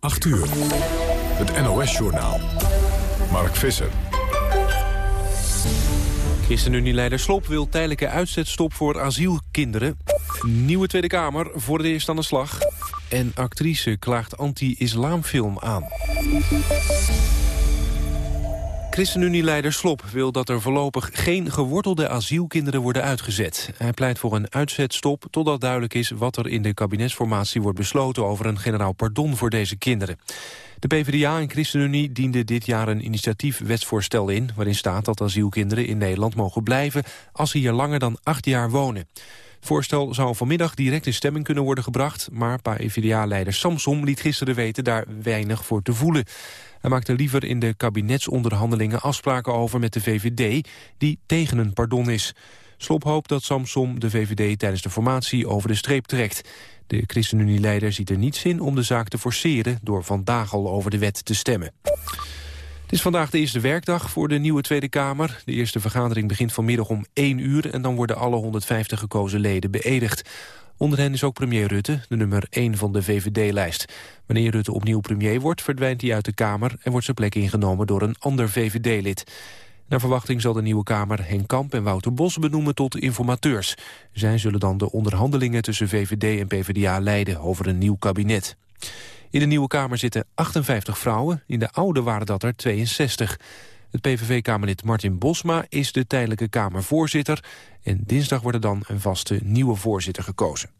8 uur. Het NOS-journaal. Mark Visser. ChristenUnie-leider Slop wil tijdelijke uitzetstop voor asielkinderen. Nieuwe Tweede Kamer voor de eerst aan de slag. En actrice klaagt anti-islamfilm aan. ChristenUnie-leider Slop wil dat er voorlopig geen gewortelde asielkinderen worden uitgezet. Hij pleit voor een uitzetstop totdat duidelijk is wat er in de kabinetsformatie wordt besloten over een generaal pardon voor deze kinderen. De PvdA en ChristenUnie dienden dit jaar een initiatief wetsvoorstel in... waarin staat dat asielkinderen in Nederland mogen blijven... als ze hier langer dan acht jaar wonen. Het voorstel zou vanmiddag direct in stemming kunnen worden gebracht... maar PvdA-leider Samsom liet gisteren weten daar weinig voor te voelen. Hij maakte liever in de kabinetsonderhandelingen afspraken over met de VVD... die tegen een pardon is. Slop hoopt dat Samsom de VVD tijdens de formatie over de streep trekt. De ChristenUnie-leider ziet er niets in om de zaak te forceren... door vandaag al over de wet te stemmen. Het is vandaag de eerste werkdag voor de nieuwe Tweede Kamer. De eerste vergadering begint vanmiddag om 1 uur... en dan worden alle 150 gekozen leden beëdigd. Onder hen is ook premier Rutte, de nummer 1 van de VVD-lijst. Wanneer Rutte opnieuw premier wordt, verdwijnt hij uit de Kamer... en wordt zijn plek ingenomen door een ander VVD-lid. Naar verwachting zal de nieuwe Kamer Henk Kamp en Wouter Bos benoemen tot informateurs. Zij zullen dan de onderhandelingen tussen VVD en PvdA leiden over een nieuw kabinet. In de nieuwe Kamer zitten 58 vrouwen, in de oude waren dat er 62. Het PVV-kamerlid Martin Bosma is de tijdelijke Kamervoorzitter... en dinsdag wordt er dan een vaste nieuwe voorzitter gekozen.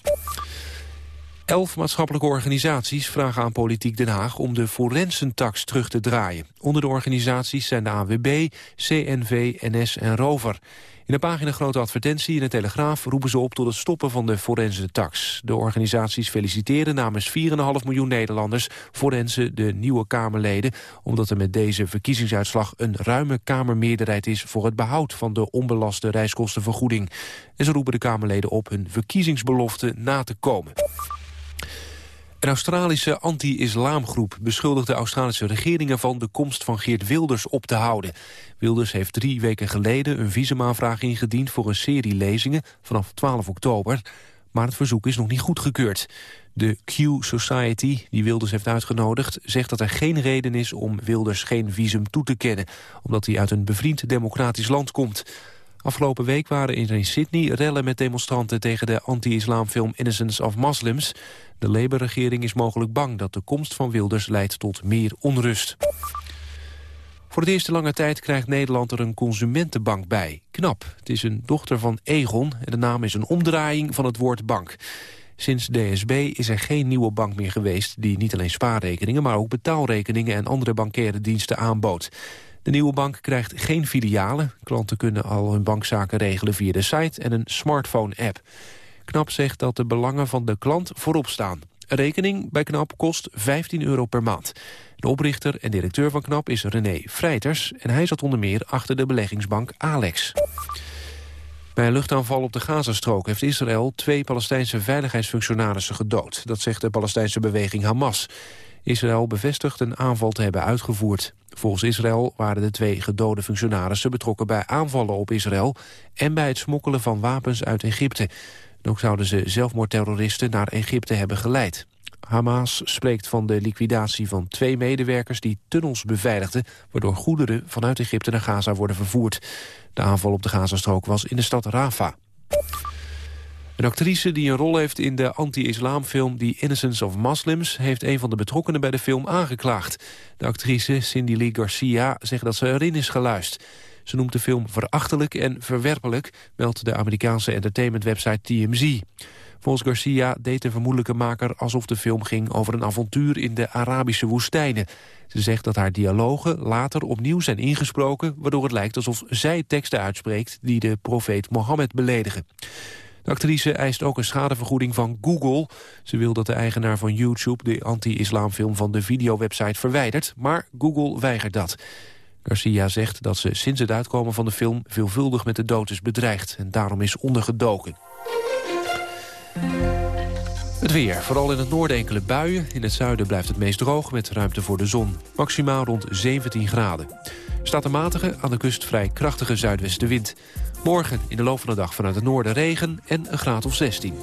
Elf maatschappelijke organisaties vragen aan Politiek Den Haag om de forensentax terug te draaien. Onder de organisaties zijn de AWB, CNV, NS en Rover. In een pagina grote advertentie in de Telegraaf roepen ze op tot het stoppen van de forensentax. De organisaties feliciteren namens 4,5 miljoen Nederlanders forensen de nieuwe Kamerleden, omdat er met deze verkiezingsuitslag een ruime Kamermeerderheid is voor het behoud van de onbelaste reiskostenvergoeding. En ze roepen de Kamerleden op hun verkiezingsbelofte na te komen. Een Australische anti-islamgroep beschuldigt de Australische regering ervan de komst van Geert Wilders op te houden. Wilders heeft drie weken geleden een visumaanvraag ingediend voor een serie lezingen vanaf 12 oktober, maar het verzoek is nog niet goedgekeurd. De Q Society, die Wilders heeft uitgenodigd, zegt dat er geen reden is om Wilders geen visum toe te kennen, omdat hij uit een bevriend democratisch land komt. Afgelopen week waren er in Sydney rellen met demonstranten tegen de anti-islamfilm Innocence of Muslims. De Labour-regering is mogelijk bang dat de komst van Wilders leidt tot meer onrust. Voor het eerste lange tijd krijgt Nederland er een consumentenbank bij. Knap. Het is een dochter van Egon en de naam is een omdraaiing van het woord bank. Sinds DSB is er geen nieuwe bank meer geweest... die niet alleen spaarrekeningen, maar ook betaalrekeningen... en andere bankaire diensten aanbood. De nieuwe bank krijgt geen filialen. Klanten kunnen al hun bankzaken regelen via de site en een smartphone-app. KNAP zegt dat de belangen van de klant voorop staan. Een rekening bij KNAP kost 15 euro per maand. De oprichter en directeur van KNAP is René Freiters... en hij zat onder meer achter de beleggingsbank Alex. Bij een luchtaanval op de Gazastrook heeft Israël twee Palestijnse veiligheidsfunctionarissen gedood. Dat zegt de Palestijnse beweging Hamas. Israël bevestigt een aanval te hebben uitgevoerd. Volgens Israël waren de twee gedode functionarissen betrokken bij aanvallen op Israël... en bij het smokkelen van wapens uit Egypte. ook zouden ze zelfmoordterroristen naar Egypte hebben geleid. Hamas spreekt van de liquidatie van twee medewerkers die tunnels beveiligden... waardoor goederen vanuit Egypte naar Gaza worden vervoerd. De aanval op de Gazastrook was in de stad Rafah. Een actrice die een rol heeft in de anti-islamfilm The Innocence of Muslims... heeft een van de betrokkenen bij de film aangeklaagd. De actrice Cindy Lee Garcia zegt dat ze erin is geluisterd. Ze noemt de film verachtelijk en verwerpelijk... meldt de Amerikaanse entertainmentwebsite TMZ. Volgens Garcia deed de vermoedelijke maker alsof de film ging... over een avontuur in de Arabische woestijnen. Ze zegt dat haar dialogen later opnieuw zijn ingesproken... waardoor het lijkt alsof zij teksten uitspreekt... die de profeet Mohammed beledigen. De actrice eist ook een schadevergoeding van Google. Ze wil dat de eigenaar van YouTube de anti-islamfilm van de videowebsite verwijdert, maar Google weigert dat. Garcia zegt dat ze sinds het uitkomen van de film veelvuldig met de dood is bedreigd en daarom is ondergedoken. Het weer. Vooral in het noorden enkele buien. In het zuiden blijft het meest droog met ruimte voor de zon. Maximaal rond 17 graden. Staat een matige, aan de kust vrij krachtige zuidwestenwind. Morgen in de loop van de dag vanuit het noorden regen en een graad of 16.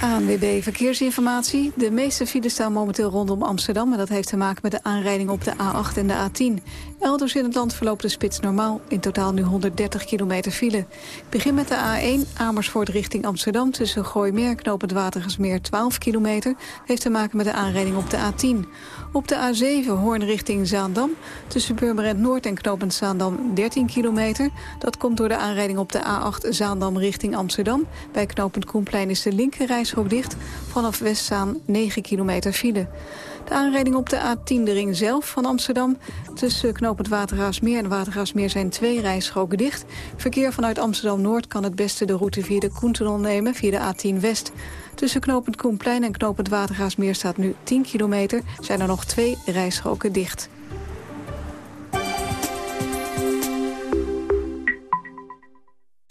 ANWB Verkeersinformatie. De meeste files staan momenteel rondom Amsterdam... en dat heeft te maken met de aanrijding op de A8 en de A10. Elders in het land verloopt de spits normaal. In totaal nu 130 kilometer file. Begin met de A1 Amersfoort richting Amsterdam... tussen Gooimeer en Knopend Watergesmeer 12 kilometer. heeft te maken met de aanrijding op de A10. Op de A7 Hoorn richting Zaandam. Tussen Purmerend Noord en Knopend Zaandam 13 kilometer. Dat komt door de aanrijding op de A8 Zaandam richting Amsterdam. Bij Knopend Koenplein is de linkerrijstrook dicht. Vanaf Westzaan 9 kilometer file. De aanrijding op de A10 de ring zelf van Amsterdam. Tussen knooppunt Watergraafsmeer en Watergraafsmeer zijn twee rijstroken dicht. Verkeer vanuit Amsterdam-Noord kan het beste de route via de Koentunnel nemen... via de A10 West. Tussen knooppunt Koenplein en knooppunt Watergraafsmeer staat nu 10 kilometer. Zijn er nog twee rijstroken dicht.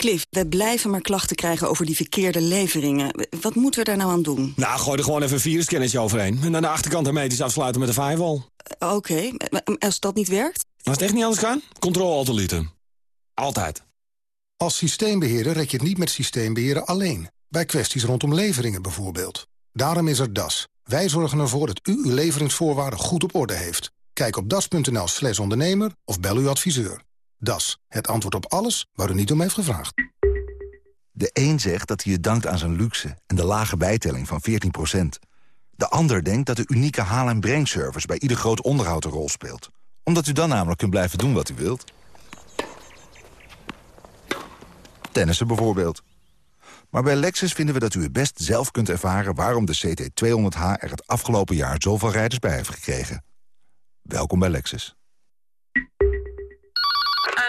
Cliff, we blijven maar klachten krijgen over die verkeerde leveringen. Wat moeten we daar nou aan doen? Nou, gooi er gewoon even een viruskennetje overheen. En aan de achterkant hermetisch afsluiten met een firewall. Uh, Oké, okay. als dat niet werkt? Als het echt niet anders kan, controle-alt-delete. Altijd. Als systeembeheerder red je het niet met systeembeheerder alleen. Bij kwesties rondom leveringen bijvoorbeeld. Daarom is er DAS. Wij zorgen ervoor dat u uw leveringsvoorwaarden goed op orde heeft. Kijk op das.nl slash ondernemer of bel uw adviseur. Das, het antwoord op alles waar u niet om heeft gevraagd. De een zegt dat hij je dankt aan zijn luxe en de lage bijtelling van 14%. De ander denkt dat de unieke haal- en brengservice bij ieder groot onderhoud een rol speelt. Omdat u dan namelijk kunt blijven doen wat u wilt. Tennissen bijvoorbeeld. Maar bij Lexus vinden we dat u het best zelf kunt ervaren... waarom de CT200H er het afgelopen jaar zoveel rijders bij heeft gekregen. Welkom bij Lexus.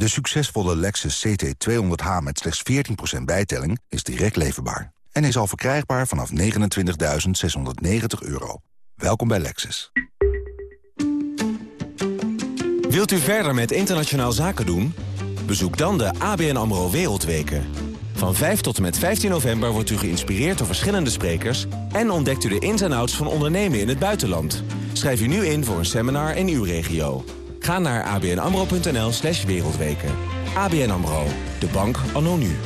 De succesvolle Lexus CT200H met slechts 14% bijtelling is direct leverbaar en is al verkrijgbaar vanaf 29.690 euro. Welkom bij Lexus. Wilt u verder met internationaal zaken doen? Bezoek dan de ABN AMRO Wereldweken. Van 5 tot en met 15 november wordt u geïnspireerd door verschillende sprekers... en ontdekt u de ins en outs van ondernemen in het buitenland. Schrijf u nu in voor een seminar in uw regio. Ga naar abnamro.nl slash wereldweken. ABN AMRO, de bank anno nu.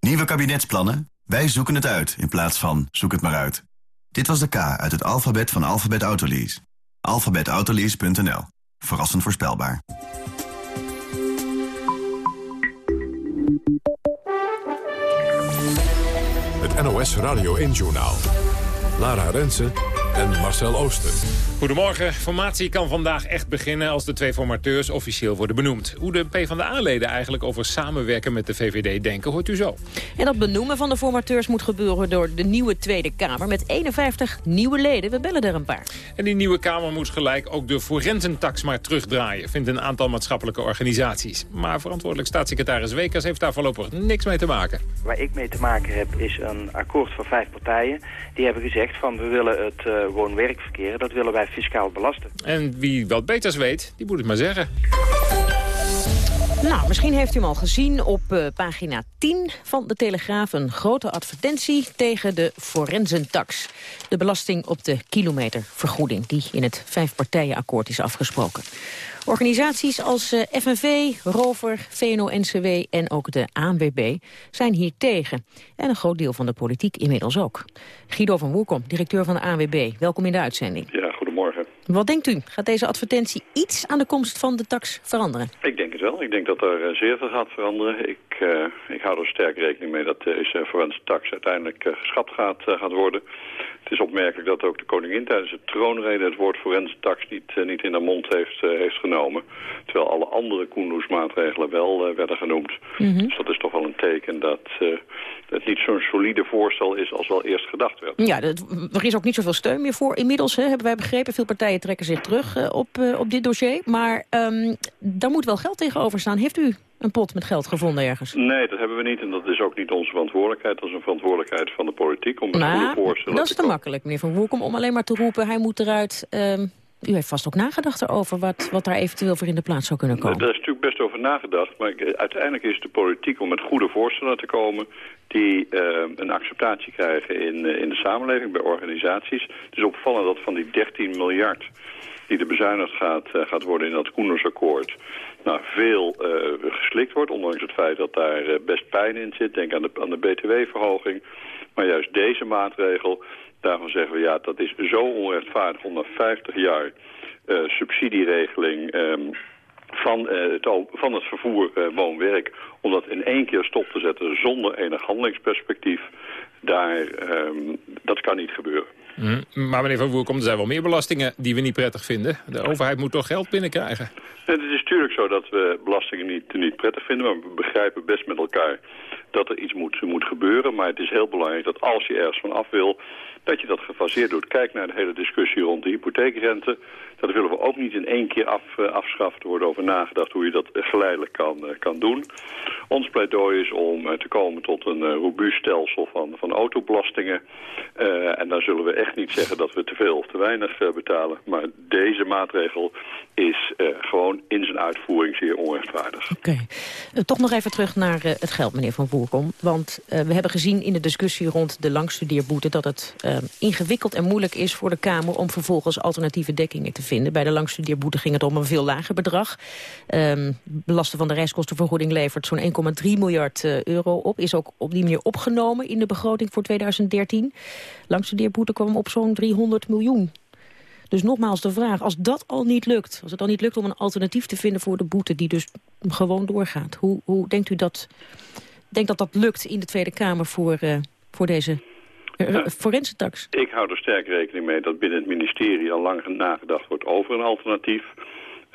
Nieuwe kabinetsplannen? Wij zoeken het uit in plaats van zoek het maar uit. Dit was de K uit het alfabet van Alphabet Autolease. alphabetautolease.nl. Verrassend voorspelbaar. Het NOS Radio 1-journaal. Lara Rensen en Marcel Ooster. Goedemorgen. Formatie kan vandaag echt beginnen als de twee formateurs officieel worden benoemd. Hoe de PvdA-leden eigenlijk over samenwerken met de VVD denken, hoort u zo. En dat benoemen van de formateurs moet gebeuren door de nieuwe Tweede Kamer... met 51 nieuwe leden. We bellen er een paar. En die nieuwe Kamer moet gelijk ook de forententax maar terugdraaien... vindt een aantal maatschappelijke organisaties. Maar verantwoordelijk staatssecretaris Wekers heeft daar voorlopig niks mee te maken. Waar ik mee te maken heb is een akkoord van vijf partijen. Die hebben gezegd van we willen het uh, woon-werkverkeer, dat willen wij fiscaal belasten. En wie wat beters weet, die moet het maar zeggen. Nou, misschien heeft u hem al gezien op uh, pagina 10 van de Telegraaf... een grote advertentie tegen de forensentax. De belasting op de kilometervergoeding... die in het vijfpartijenakkoord is afgesproken. Organisaties als uh, FNV, Rover, VNO-NCW en ook de ANWB zijn hier tegen. En een groot deel van de politiek inmiddels ook. Guido van Woerkom, directeur van de ANWB. Welkom in de uitzending. Ja. Wat denkt u? Gaat deze advertentie iets aan de komst van de tax veranderen? Ik denk het wel. Ik denk dat er zeer veel gaat veranderen. Ik, uh, ik hou er sterk rekening mee dat deze forensische tax uiteindelijk uh, geschat gaat, uh, gaat worden. Het is opmerkelijk dat ook de koningin tijdens de troonrede het woord forensische tax niet, niet in haar mond heeft, heeft genomen. Terwijl alle andere Koendersmaatregelen wel werden genoemd. Mm -hmm. Dus dat is toch wel een teken dat het niet zo'n solide voorstel is als wel eerst gedacht werd. Ja, er is ook niet zoveel steun meer voor. Inmiddels hè, hebben wij begrepen, veel partijen trekken zich terug uh, op, uh, op dit dossier. Maar um, daar moet wel geld tegenover staan. Heeft u een pot met geld gevonden ergens? Nee, dat hebben we niet en dat is ook niet onze verantwoordelijkheid. Dat is een verantwoordelijkheid van de politiek om het goede voorstellen dat is te makkelijk, meneer Van Woerkom, om alleen maar te roepen... hij moet eruit... Ehm, u heeft vast ook nagedacht erover wat, wat daar eventueel voor in de plaats zou kunnen komen. Daar is natuurlijk best over nagedacht. Maar uiteindelijk is de politiek om met goede voorstellen te komen... die uh, een acceptatie krijgen in, uh, in de samenleving, bij organisaties. Het is opvallend dat van die 13 miljard die er bezuinigd gaat, uh, gaat worden in dat Koendersakkoord... Nou, veel geslikt wordt, ondanks het feit dat daar best pijn in zit. Denk aan de, aan de btw-verhoging. Maar juist deze maatregel Daarvan zeggen we, ja, dat is zo onrechtvaardig om na 50 jaar uh, subsidieregeling um, van, uh, het, van het vervoer uh, woon-werk... om dat in één keer stop te zetten zonder enig handelingsperspectief... Daar, um, dat kan niet gebeuren. Mm, maar meneer Van Woerkom, er zijn wel meer belastingen die we niet prettig vinden. De overheid moet toch geld binnenkrijgen? het is natuurlijk zo dat we belastingen niet, niet prettig vinden... maar we begrijpen best met elkaar dat er iets moet, moet gebeuren. Maar het is heel belangrijk dat als je ergens van af wil dat je dat gefaseerd doet. Kijk naar de hele discussie rond de hypotheekrente. Dat willen we ook niet in één keer af, uh, afschaffen. Er wordt over nagedacht hoe je dat geleidelijk kan, uh, kan doen. Ons pleidooi is om uh, te komen tot een robuust stelsel van, van autobelastingen. en dan zullen we echt niet zeggen dat we te veel of te weinig betalen. Maar deze maatregel is gewoon in zijn uitvoering zeer onrechtvaardig. Oké. Toch nog even terug naar het geld, meneer Van Voerkom. Want we hebben gezien in de discussie rond de langstudeerboete... dat het ingewikkeld en moeilijk is voor de Kamer... om vervolgens alternatieve dekkingen te vinden Bij de langstudeerboete ging het om een veel lager bedrag. Um, belasten van de reiskostenvergoeding levert zo'n 1,3 miljard uh, euro op. Is ook op die manier opgenomen in de begroting voor 2013. Langstudeerboete kwam op zo'n 300 miljoen. Dus nogmaals de vraag, als dat al niet lukt... als het al niet lukt om een alternatief te vinden voor de boete... die dus gewoon doorgaat, hoe, hoe denkt u dat... denkt dat dat lukt in de Tweede Kamer voor, uh, voor deze ja. forensentax. Ik hou er sterk rekening mee dat binnen het ministerie al lang nagedacht wordt over een alternatief.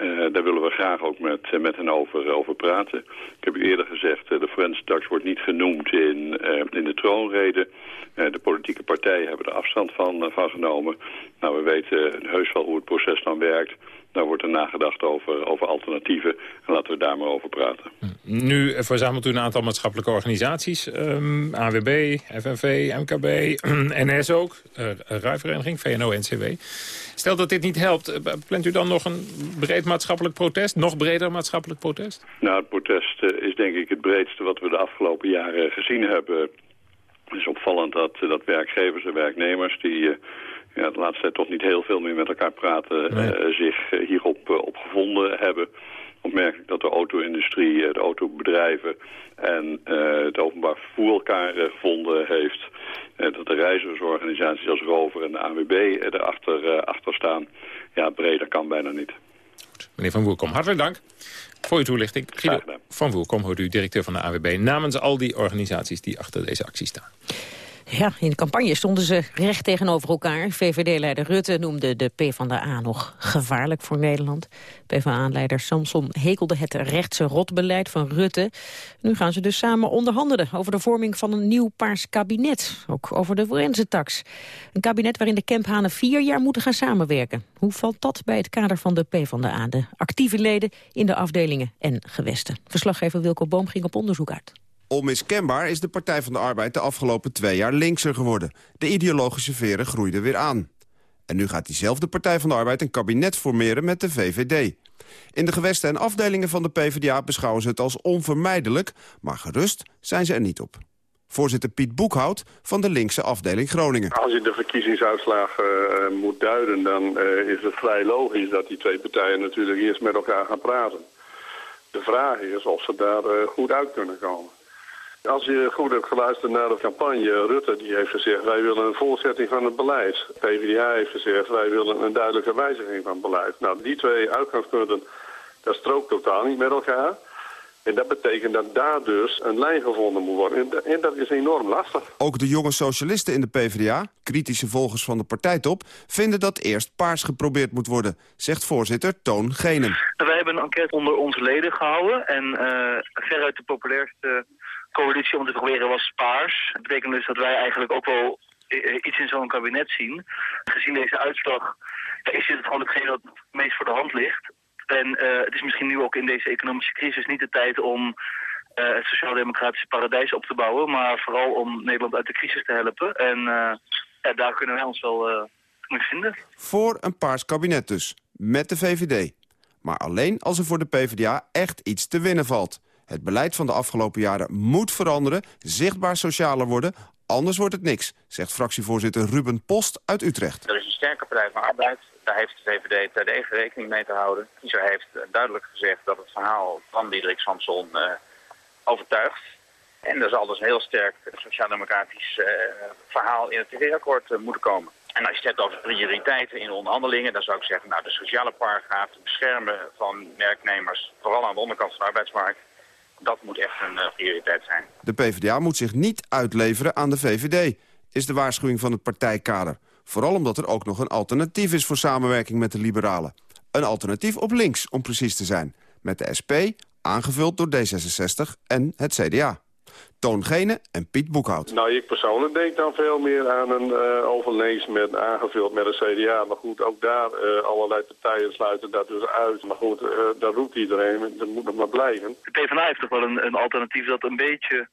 Uh, daar willen we graag ook met, uh, met hen over, over praten. Ik heb u eerder gezegd, de forensentax wordt niet genoemd in, in de troonrede. de politieke partijen hebben er afstand van, van genomen. Nou, we weten heus wel hoe het proces dan werkt. Daar wordt er nagedacht over, over alternatieven. En laten we daar maar over praten. Nu verzamelt u een aantal maatschappelijke organisaties. Um, AWB, FNV, MKB, NS ook. Uh, Rijvereniging, VNO-NCW. Stel dat dit niet helpt, uh, plant u dan nog een breed maatschappelijk protest? Nog breder maatschappelijk protest? Nou, het protest is denk ik het breedste wat we de afgelopen jaren gezien hebben. Het is opvallend dat, dat werkgevers en werknemers... die ja, de laatste tijd toch niet heel veel meer met elkaar praten, nee. uh, zich uh, hierop uh, op gevonden hebben. Opmerkelijk dat de auto-industrie, de autobedrijven en het openbaar vervoer elkaar gevonden heeft. dat de reizigersorganisaties als Rover en de AWB erachter achter staan. Ja, breder kan bijna niet. Goed. Meneer Van Woerkom, hartelijk dank voor uw toelichting. Guido van Woerkom, hoort u directeur van de AWB... namens al die organisaties die achter deze actie staan. Ja, in de campagne stonden ze recht tegenover elkaar. VVD-leider Rutte noemde de PvdA nog gevaarlijk voor Nederland. PvdA-leider Samson hekelde het rechtse rotbeleid van Rutte. Nu gaan ze dus samen onderhandelen over de vorming van een nieuw paars kabinet. Ook over de forensentax. Een kabinet waarin de Kemphanen vier jaar moeten gaan samenwerken. Hoe valt dat bij het kader van de PvdA? De actieve leden in de afdelingen en gewesten. Verslaggever Wilco Boom ging op onderzoek uit. Onmiskenbaar is de Partij van de Arbeid de afgelopen twee jaar linkser geworden. De ideologische veren groeiden weer aan. En nu gaat diezelfde Partij van de Arbeid een kabinet formeren met de VVD. In de gewesten en afdelingen van de PvdA beschouwen ze het als onvermijdelijk... maar gerust zijn ze er niet op. Voorzitter Piet Boekhout van de linkse afdeling Groningen. Als je de verkiezingsuitslagen uh, moet duiden... dan uh, is het vrij logisch dat die twee partijen natuurlijk eerst met elkaar gaan praten. De vraag is of ze daar uh, goed uit kunnen komen. Als je goed hebt geluisterd naar de campagne, Rutte die heeft gezegd... wij willen een voortzetting van het beleid. PvdA heeft gezegd, wij willen een duidelijke wijziging van het beleid. Nou, die twee uitgangspunten, dat strookt totaal niet met elkaar. En dat betekent dat daar dus een lijn gevonden moet worden. En dat is enorm lastig. Ook de jonge socialisten in de PvdA, kritische volgers van de partijtop... vinden dat eerst paars geprobeerd moet worden, zegt voorzitter Toon Genen. Wij hebben een enquête onder onze leden gehouden. En uh, veruit de populairste coalitie om te proberen was paars. Dat betekent dus dat wij eigenlijk ook wel iets in zo'n kabinet zien. Gezien deze uitslag is dit gewoon hetgeen wat het meest voor de hand ligt. En uh, het is misschien nu ook in deze economische crisis niet de tijd om het sociaal-democratische paradijs op te bouwen, maar vooral om Nederland uit de crisis te helpen. En daar kunnen wij ons wel mee vinden. Voor een paars kabinet dus, met de VVD. Maar alleen als er voor de PvdA echt iets te winnen valt. Het beleid van de afgelopen jaren moet veranderen, zichtbaar socialer worden... anders wordt het niks, zegt fractievoorzitter Ruben Post uit Utrecht. Er is een sterke partij van arbeid, daar heeft de VVD terdege rekening mee te houden. Kiezer heeft duidelijk gezegd dat het verhaal van Diederik Samson uh, overtuigt. En er zal dus een heel sterk sociaal-democratisch uh, verhaal in het tv-akkoord moeten komen. En als je het hebt over prioriteiten in onderhandelingen... dan zou ik zeggen, nou, de sociale paragraaf, het beschermen van werknemers... vooral aan de onderkant van de arbeidsmarkt... dat moet echt een uh, prioriteit zijn. De PvdA moet zich niet uitleveren aan de VVD... is de waarschuwing van het partijkader. Vooral omdat er ook nog een alternatief is voor samenwerking met de liberalen. Een alternatief op links, om precies te zijn. Met de SP, aangevuld door D66 en het CDA. Toon Gene en Piet Boekhout. Nou, ik persoonlijk denk dan veel meer aan een uh, overleens met aangevuld met een CDA. Maar goed, ook daar uh, allerlei partijen sluiten dat dus uit. Maar goed, uh, dat roept iedereen, dat moet nog maar blijven. De PvdA heeft toch wel een, een alternatief dat een beetje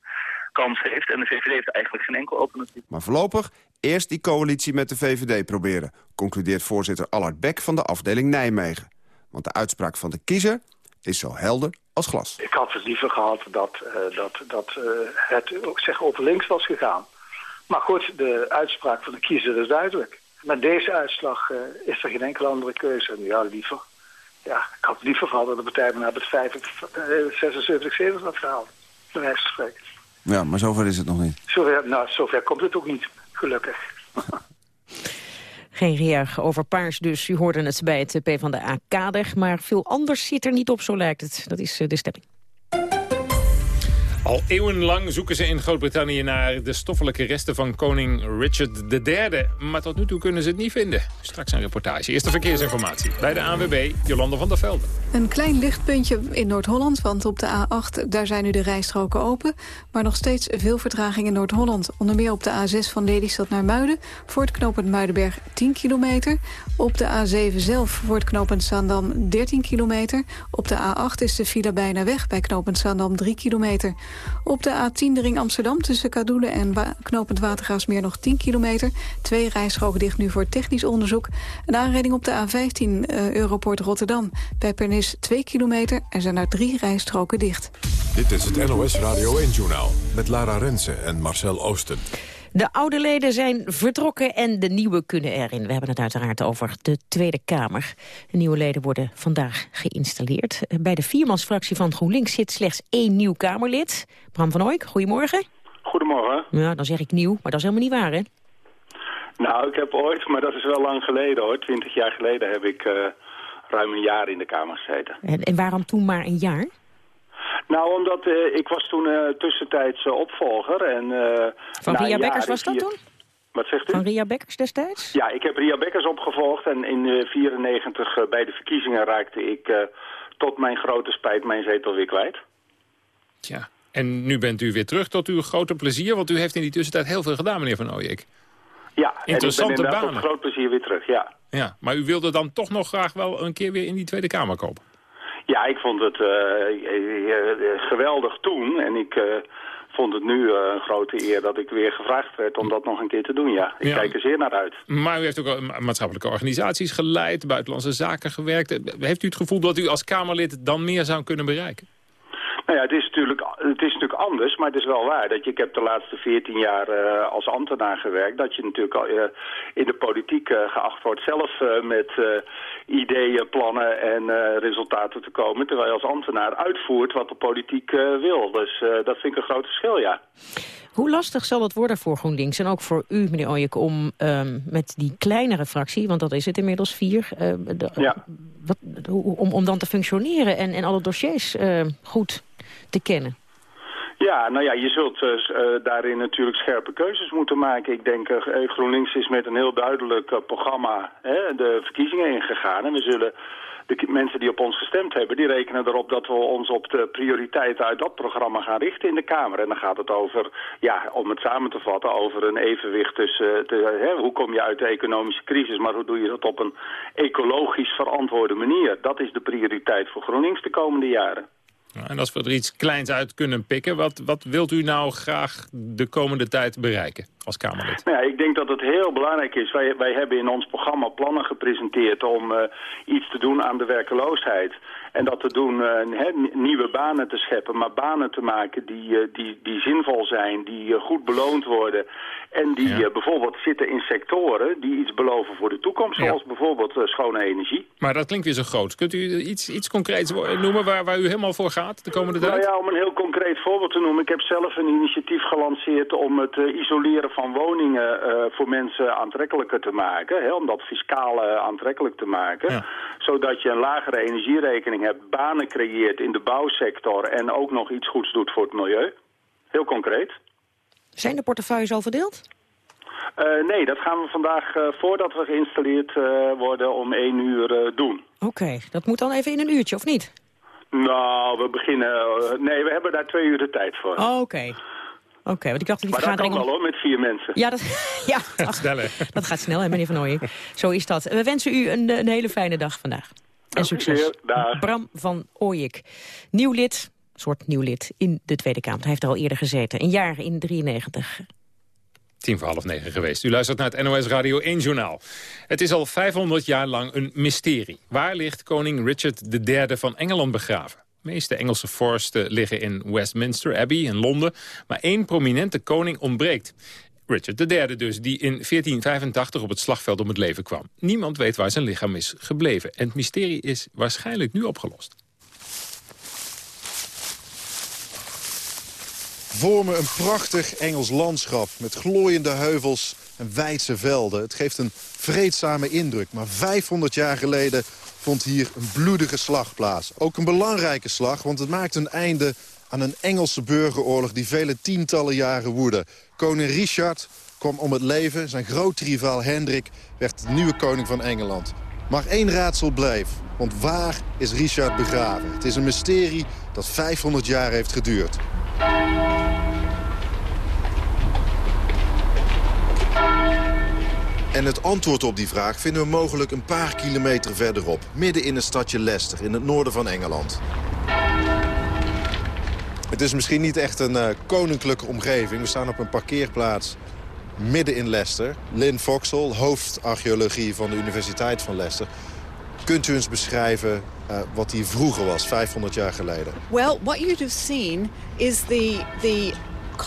kans heeft. En de VVD heeft eigenlijk geen enkel alternatief. Maar voorlopig eerst die coalitie met de VVD proberen. Concludeert voorzitter Allard Beck van de afdeling Nijmegen. Want de uitspraak van de kiezer is zo helder als glas. Ik had het liever gehad dat, uh, dat, dat uh, het ook zeg over links was gegaan. Maar goed, de uitspraak van de kiezer is duidelijk. Met deze uitslag uh, is er geen enkele andere keuze. Ja, liever. Ja, ik had liever gehad dat de partij me naar het 76 zetels had gehaald. Bij wijze van spreken. Ja, maar zover is het nog niet. Zover, nou, zover komt het ook niet, gelukkig. Geen reag over paars dus. U hoorde het bij het PvdA-kader. Maar veel anders zit er niet op, zo lijkt het. Dat is de stemming. Al eeuwenlang zoeken ze in Groot-Brittannië naar de stoffelijke resten van koning Richard III. Maar tot nu toe kunnen ze het niet vinden. Straks een reportage. Eerste verkeersinformatie bij de ANWB, Jolanda van der Velde. Een klein lichtpuntje in Noord-Holland, want op de A8 daar zijn nu de rijstroken open. Maar nog steeds veel vertraging in Noord-Holland. Onder meer op de A6 van Lelystad naar Muiden. Voor het knooppunt Muidenberg 10 kilometer. Op de A7 zelf voor het knooppunt Zaandam 13 kilometer. Op de A8 is de file bijna weg bij knooppunt Zaandam 3 kilometer. Op de A10 de ring Amsterdam tussen Kadoelen en wa knooppunt Watergaasmeer nog 10 kilometer. Twee rijstroken dicht nu voor technisch onderzoek. Een aanrijding op de A15 uh, Europort Rotterdam. Bij Pernis 2 kilometer. Er zijn daar drie rijstroken dicht. Dit is het NOS Radio 1-journaal met Lara Rensen en Marcel Oosten. De oude leden zijn vertrokken en de nieuwe kunnen erin. We hebben het uiteraard over de Tweede Kamer. De nieuwe leden worden vandaag geïnstalleerd. Bij de viermansfractie van GroenLinks zit slechts één nieuw Kamerlid. Bram van Ooyk, goedemorgen. Goedemorgen. Ja, dan zeg ik nieuw, maar dat is helemaal niet waar, hè? Nou, ik heb ooit, maar dat is wel lang geleden hoor. Twintig jaar geleden heb ik uh, ruim een jaar in de Kamer gezeten. En, en waarom toen maar een jaar? Nou, omdat uh, ik was toen uh, tussentijds uh, opvolger. En, Van Ria Bekkers was dat toen? Wat zegt u? Van Ria Bekkers destijds? Ja, ik heb Ria Bekkers opgevolgd en in 1994 bij de verkiezingen raakte ik tot mijn grote spijt mijn zetel weer kwijt. Tja, en nu bent u weer terug tot uw grote plezier, want u heeft in die tussentijd heel veel gedaan, meneer Van Ooyek. Ja, Interessante en ik ben banen. tot groot plezier weer terug, ja. Ja, maar u wilde dan toch nog graag wel een keer weer in die Tweede Kamer komen? Ja, ik vond het uh, uh, geweldig toen en ik vond het nu een grote eer dat ik weer gevraagd werd om dat nog een keer te doen, ja. Ik Ja. kijk er zeer naar uit. Maar u heeft ook maatschappelijke organisaties geleid, buitenlandse zaken gewerkt. Heeft u het gevoel dat u als Kamerlid dan meer zou kunnen bereiken? Nou ja, het is, natuurlijk, het is natuurlijk anders, maar het is wel waar. Dat je, ik heb de laatste 14 jaar uh, als ambtenaar gewerkt. Dat je natuurlijk al, uh, in de politiek uh, geacht wordt zelf met ideeën, plannen en resultaten te komen. Terwijl je als ambtenaar uitvoert wat de politiek wil. Dus dat vind ik een groot verschil, ja. Hoe lastig zal het worden voor GroenLinks en ook voor u, meneer Ooyek, om um, met die kleinere fractie, want dat is het inmiddels vier, de, ja. wat, om, om dan te functioneren en, en alle dossiers goed te kennen? Ja, nou ja, je zult uh, daarin natuurlijk scherpe keuzes moeten maken. Ik denk, uh, GroenLinks is met een heel duidelijk uh, programma hè, de verkiezingen ingegaan. En we zullen de mensen die op ons gestemd hebben, die rekenen erop dat we ons op de prioriteiten uit dat programma gaan richten in de Kamer. En dan gaat het over, ja, om het samen te vatten, over een evenwicht tussen, te, hè, hoe kom je uit de economische crisis, maar hoe doe je dat op een ecologisch verantwoorde manier. Dat is de prioriteit voor GroenLinks de komende jaren. En als we er iets kleins uit kunnen pikken, wat, wat wilt u nou graag de komende tijd bereiken als Kamerlid? Nou ja, ik denk dat het heel belangrijk is. Wij, wij hebben in ons programma plannen gepresenteerd om uh, iets te doen aan de werkeloosheid. En dat te doen, uh, nieuwe banen te scheppen, maar banen te maken die, uh, die, die zinvol zijn, die goed beloond worden. En die ja. bijvoorbeeld zitten in sectoren die iets beloven voor de toekomst, zoals ja. bijvoorbeeld schone energie. Maar dat klinkt weer zo groot. Kunt u iets, iets concreets noemen waar, waar u helemaal voor gaat de komende tijd? Nou ja, om een heel concreet voorbeeld te noemen. Ik heb zelf een initiatief gelanceerd om het isoleren van woningen voor mensen aantrekkelijker te maken. Hè, om dat fiscaal aantrekkelijk te maken. Ja. Zodat je een lagere energierekening hebt, banen creëert in de bouwsector en ook nog iets goeds doet voor het milieu. Heel concreet. Zijn de portefeuilles al verdeeld? Uh, nee, dat gaan we vandaag, uh, voordat we geïnstalleerd uh, worden, om één uur doen. Oké, okay, dat moet dan even in een uurtje, of niet? Nou, we beginnen... nee, we hebben daar twee uur de tijd voor. Oh, Oké. Okay. Oké, okay, want ik dacht dat die maar vergadering... dat kan wel hoor, met vier mensen. Ja, dat, ja, snel, dat gaat snel, hè, meneer Van Ooyen. Zo is dat. We wensen u een, een hele fijne dag vandaag. En succes. Bram van Ooyik. Nieuw lid, soort nieuw lid in de Tweede Kamer. Hij heeft er al eerder gezeten, een jaar in 93. Tien voor half negen geweest. U luistert naar het NOS Radio 1 Journaal. Het is al 500 jaar lang een mysterie. Waar ligt koning Richard III van Engeland begraven? De meeste Engelse vorsten liggen in Westminster Abbey in Londen. Maar één prominente koning ontbreekt. Richard III dus, die in 1485 op het slagveld om het leven kwam. Niemand weet waar zijn lichaam is gebleven. En het mysterie is waarschijnlijk nu opgelost. Voor me een prachtig Engels landschap met glooiende heuvels en wijdse velden. Het geeft een vreedzame indruk. Maar 500 jaar geleden vond hier een bloedige slag plaats. Ook een belangrijke slag, want het maakt een einde aan een Engelse burgeroorlog die vele tientallen jaren woedde. Koning Richard kwam om het leven. Zijn grote rivaal Hendrik werd de nieuwe koning van Engeland. Maar één raadsel bleef. Want waar is Richard begraven? Het is een mysterie dat 500 jaar heeft geduurd. En het antwoord op die vraag vinden we mogelijk een paar kilometer verderop. Midden in het stadje Leicester, in het noorden van Engeland. Het is misschien niet echt een uh, koninklijke omgeving. We staan op een parkeerplaats midden in Leicester. Lynn Foxall, hoofdarcheologie van de Universiteit van Leicester. Kunt u eens beschrijven uh, wat hier vroeger was, 500 jaar geleden? Well, what you'd have seen is the, the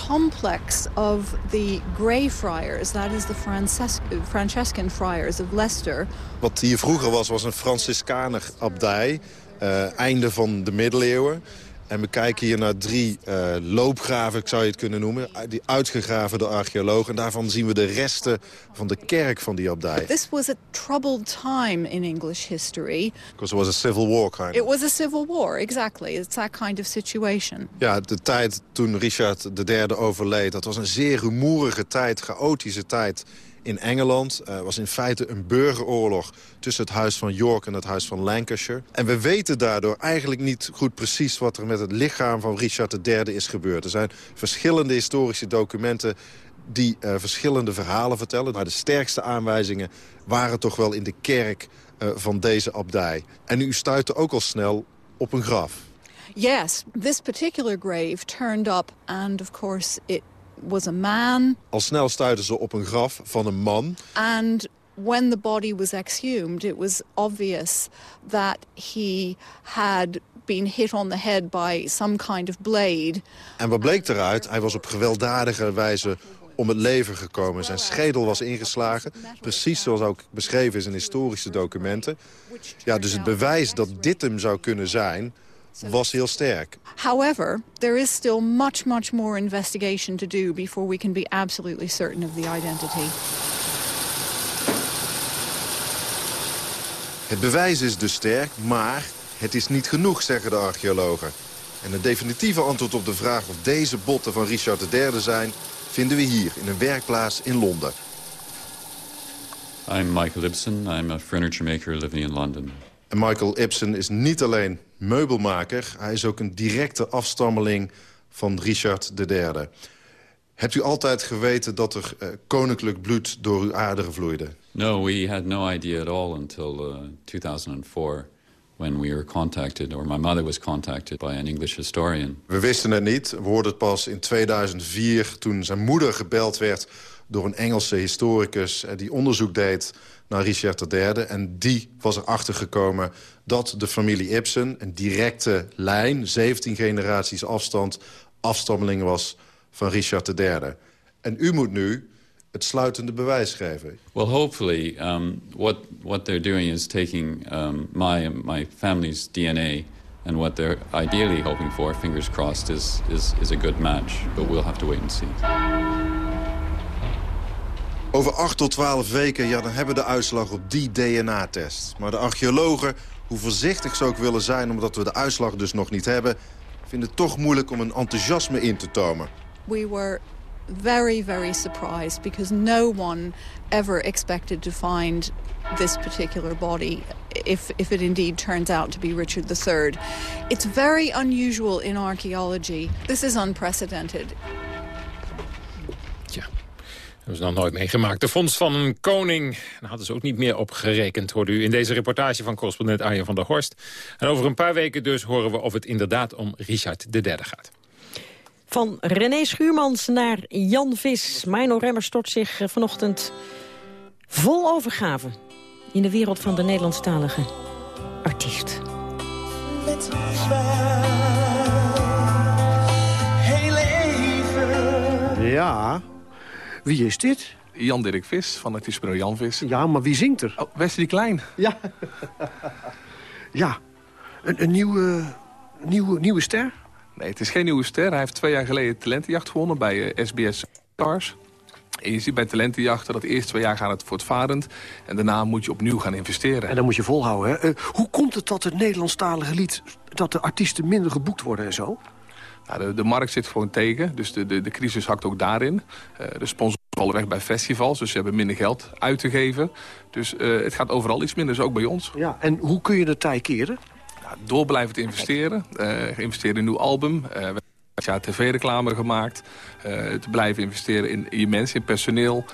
complex of the Grey Friars, that is the Frances Franciscan Friars of Leicester. Wat hier vroeger was, was een Franciscaner abdij, uh, einde van de middeleeuwen. En we kijken hier naar drie uh, loopgraven, zou je het kunnen noemen. Die uitgegraven door archeologen. En daarvan zien we de resten van de kerk van die abdij. This was a troubled time in English history. Because it was a civil war kind of. It was a civil war, exactly. It's that kind of situation. Ja, de tijd toen Richard III overleed, dat was een zeer rumoerige tijd, chaotische tijd in Engeland. Uh, was in feite een burgeroorlog tussen het huis van York en het huis van Lancashire. En we weten daardoor eigenlijk niet goed precies wat er met het lichaam van Richard III is gebeurd. Er zijn verschillende historische documenten die uh, verschillende verhalen vertellen. Maar de sterkste aanwijzingen waren toch wel in de kerk uh, van deze abdij. En u stuitte ook al snel op een graf. Yes, this particular grave turned up and of course it was a man. Al snel stuiten ze op een graf van een man. And when the body was exhumed, it was obvious that he had been hit on the head by some kind of blade. En wat bleek eruit? Hij was op gewelddadige wijze om het leven gekomen. Zijn schedel was ingeslagen, precies zoals ook beschreven is in historische documenten. Ja, dus het bewijs dat dit hem zou kunnen zijn, was heel sterk. However, there is still much, much more investigation to do before we can be absolutely certain of the identity. Het bewijs is dus sterk, maar het is niet genoeg, zeggen de archeologen. En het definitieve antwoord op de vraag of deze botten van Richard III zijn... vinden we hier, in een werkplaats in Londen. I'm Michael Ibsen. I'm a furniture maker living in London. En Michael Ibsen is niet alleen meubelmaker... hij is ook een directe afstammeling van Richard III. Hebt u altijd geweten dat er uh, koninklijk bloed door uw aderen vloeide? No, we had no idea at all until uh, 2004 when we were contacted, or my mother was contacted by an English historian. We wisten het niet. We hoorden het pas in 2004 toen zijn moeder gebeld werd door een Engelse historicus eh, die onderzoek deed naar Richard III. En die was erachter gekomen dat de familie Ibsen, een directe lijn, 17 generaties afstand, afstammeling was van Richard III. En u moet nu het sluitende bewijs geven. Well, hopefully, um, what what they're doing is taking um, my my family's DNA, and what they're ideally hoping for, fingers crossed, is is is a good match. But we'll have to wait and see. Over 8 tot 12 weken ja, dan hebben we de uitslag op die DNA-test. Maar de archeologen, hoe voorzichtig ze ook willen zijn... omdat we de uitslag dus nog niet hebben... vinden het toch moeilijk om een enthousiasme in te tomen. We were very, very surprised because no one ever expected to find this particular body if, if it indeed turns out to be Richard III. It's very unusual in archaeology. This is unprecedented. Hebben ze nog nooit meegemaakt. De fonds van een koning, daar hadden ze ook niet meer op gerekend... hoorde u in deze reportage van correspondent Arjen van der Horst. En over een paar weken dus horen we of het inderdaad om Richard III gaat. Van René Schuurmans naar Jan Vis. Mino Remmer stort zich vanochtend vol overgave... in de wereld van de Nederlandstalige artiest. Ja, wie is dit? Jan Dirk Vis van het Tispero Jan Vis. Ja, maar wie zingt er? Oh, Wesley Klein. Ja. ja, een, een nieuwe, nieuwe, nieuwe ster? Nee, het is geen nieuwe ster. Hij heeft twee jaar geleden talentenjacht gewonnen bij SBS Stars. En je ziet bij talentenjachten dat de eerste twee jaar gaat het voortvarend. En daarna moet je opnieuw gaan investeren. En dan moet je volhouden. Hè? Uh, hoe komt het dat het Nederlandstalige lied... dat de artiesten minder geboekt worden en zo? De, de, markt zit gewoon tegen, dus de, de, de crisis hakt ook daarin. Uh, de sponsors vallen weg bij festivals, dus ze hebben minder geld uit te geven. Dus uh, het gaat overal iets minder, dus ook bij ons. Ja, en hoe kun je de tij keren? Ja, door blijven te investeren. Uh, investeren in een nieuw album. we hebben jaar tv-reclame gemaakt. te blijven investeren in, in je mensen, in personeel.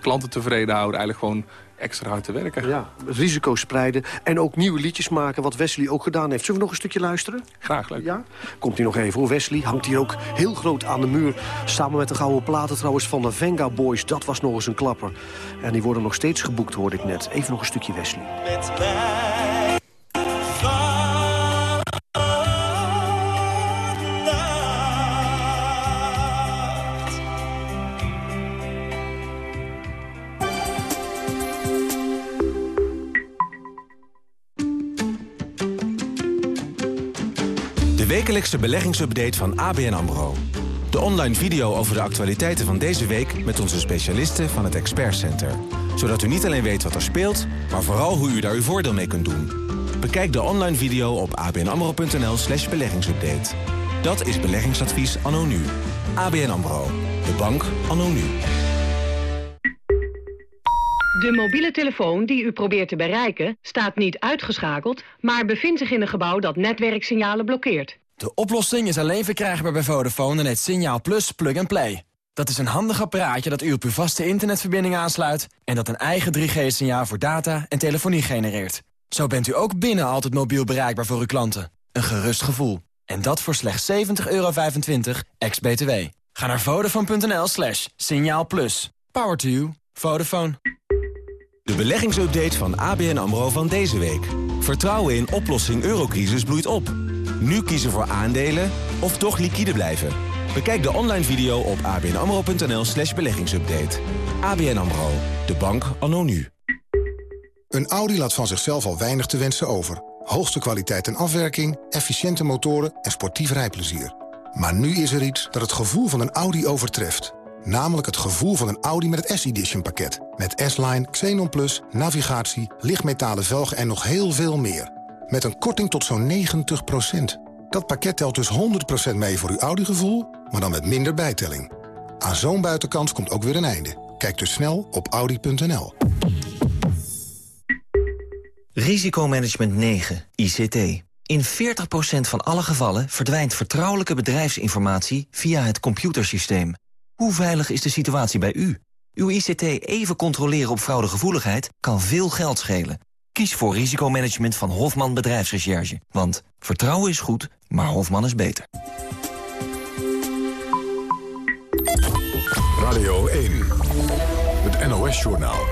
klanten tevreden houden, eigenlijk gewoon extra hard te werken. Ja, risico's spreiden en ook nieuwe liedjes maken, wat Wesley ook gedaan heeft. Zullen we nog een stukje luisteren? Graag, leuk. Ja? Komt hij nog even hoor. Wesley hangt hier ook heel groot aan de muur. Samen met de gouden platen trouwens van de Venga Boys. Dat was nog eens een klapper. En die worden nog steeds geboekt, hoorde ik net. Even nog een stukje Wesley. Met mij. Wekelijkse beleggingsupdate van ABN AMRO. De online video over de actualiteiten van deze week... met onze specialisten van het Expert Center. Zodat u niet alleen weet wat er speelt, maar vooral hoe u daar uw voordeel mee kunt doen. Bekijk de online video op abnamro.nl slash beleggingsupdate. Dat is beleggingsadvies anno nu. ABN AMRO. De bank anno nu. De mobiele telefoon die u probeert te bereiken staat niet uitgeschakeld... maar bevindt zich in een gebouw dat netwerksignalen blokkeert. De oplossing is alleen verkrijgbaar bij Vodafone en het Signaal Plus Plug and Play. Dat is een handig apparaatje dat u op uw vaste internetverbinding aansluit... en dat een eigen 3G-signaal voor data en telefonie genereert. Zo bent u ook binnen altijd mobiel bereikbaar voor uw klanten. Een gerust gevoel. En dat voor slechts 70,25 euro ex-BTW. Ga naar vodafone.nl slash. Power to you. Vodafone. De beleggingsupdate van ABN AMRO van deze week. Vertrouwen in oplossing eurocrisis bloeit op. Nu kiezen voor aandelen of toch liquide blijven. Bekijk de online video op abnamro.nl slash beleggingsupdate. ABN AMRO, de bank anno nu. Een Audi laat van zichzelf al weinig te wensen over. Hoogste kwaliteit en afwerking, efficiënte motoren en sportief rijplezier. Maar nu is er iets dat het gevoel van een Audi overtreft. Namelijk het gevoel van een Audi met het S-Edition pakket. Met S-Line, Xenon Plus, navigatie, lichtmetalen velgen en nog heel veel meer. Met een korting tot zo'n 90%. Dat pakket telt dus 100% mee voor uw Audi-gevoel, maar dan met minder bijtelling. Aan zo'n buitenkans komt ook weer een einde. Kijk dus snel op Audi.nl. Risicomanagement 9, ICT. In 40% van alle gevallen verdwijnt vertrouwelijke bedrijfsinformatie via het computersysteem. Hoe veilig is de situatie bij u? Uw ICT even controleren op fraudegevoeligheid kan veel geld schelen. Kies voor risicomanagement van Hofman Bedrijfsrecherche. Want vertrouwen is goed, maar Hofman is beter. Radio 1, het NOS-journaal.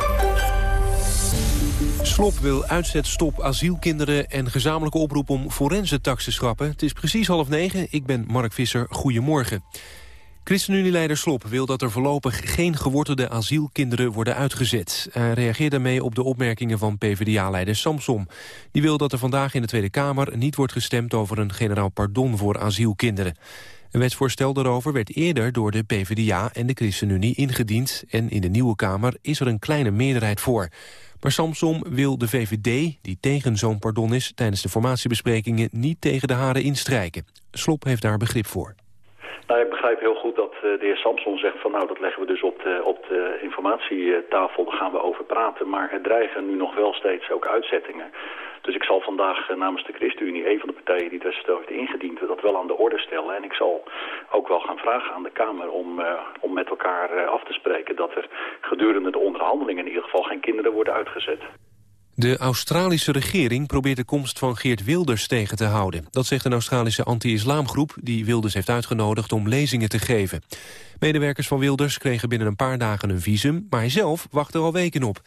Slop wil uitzetstop asielkinderen en gezamenlijke oproep om forensentax te schrappen. Het is precies half negen. Ik ben Mark Visser. Goedemorgen. ChristenUnie-leider Slop wil dat er voorlopig geen gewortelde asielkinderen worden uitgezet. Hij reageert daarmee op de opmerkingen van PvdA-leider Samsom. Die wil dat er vandaag in de Tweede Kamer niet wordt gestemd over een generaal pardon voor asielkinderen. Een wetsvoorstel daarover werd eerder door de PvdA en de ChristenUnie ingediend... en in de nieuwe Kamer is er een kleine meerderheid voor. Maar Samsom wil de VVD, die tegen zo'n pardon is... tijdens de formatiebesprekingen niet tegen de haren instrijken. Slop heeft daar begrip voor. Nou, ik begrijp heel goed dat uh, de heer Samson zegt van nou dat leggen we dus op de, op de informatietafel, daar gaan we over praten. Maar er dreigen nu nog wel steeds ook uitzettingen. Dus ik zal vandaag uh, namens de ChristenUnie, een van de partijen die dat heeft ingediend, dat wel aan de orde stellen. En ik zal ook wel gaan vragen aan de Kamer om, uh, om met elkaar af te spreken dat er gedurende de onderhandelingen in ieder geval geen kinderen worden uitgezet. De Australische regering probeert de komst van Geert Wilders tegen te houden. Dat zegt een Australische anti-islamgroep die Wilders heeft uitgenodigd om lezingen te geven. Medewerkers van Wilders kregen binnen een paar dagen een visum, maar hij zelf wacht er al weken op.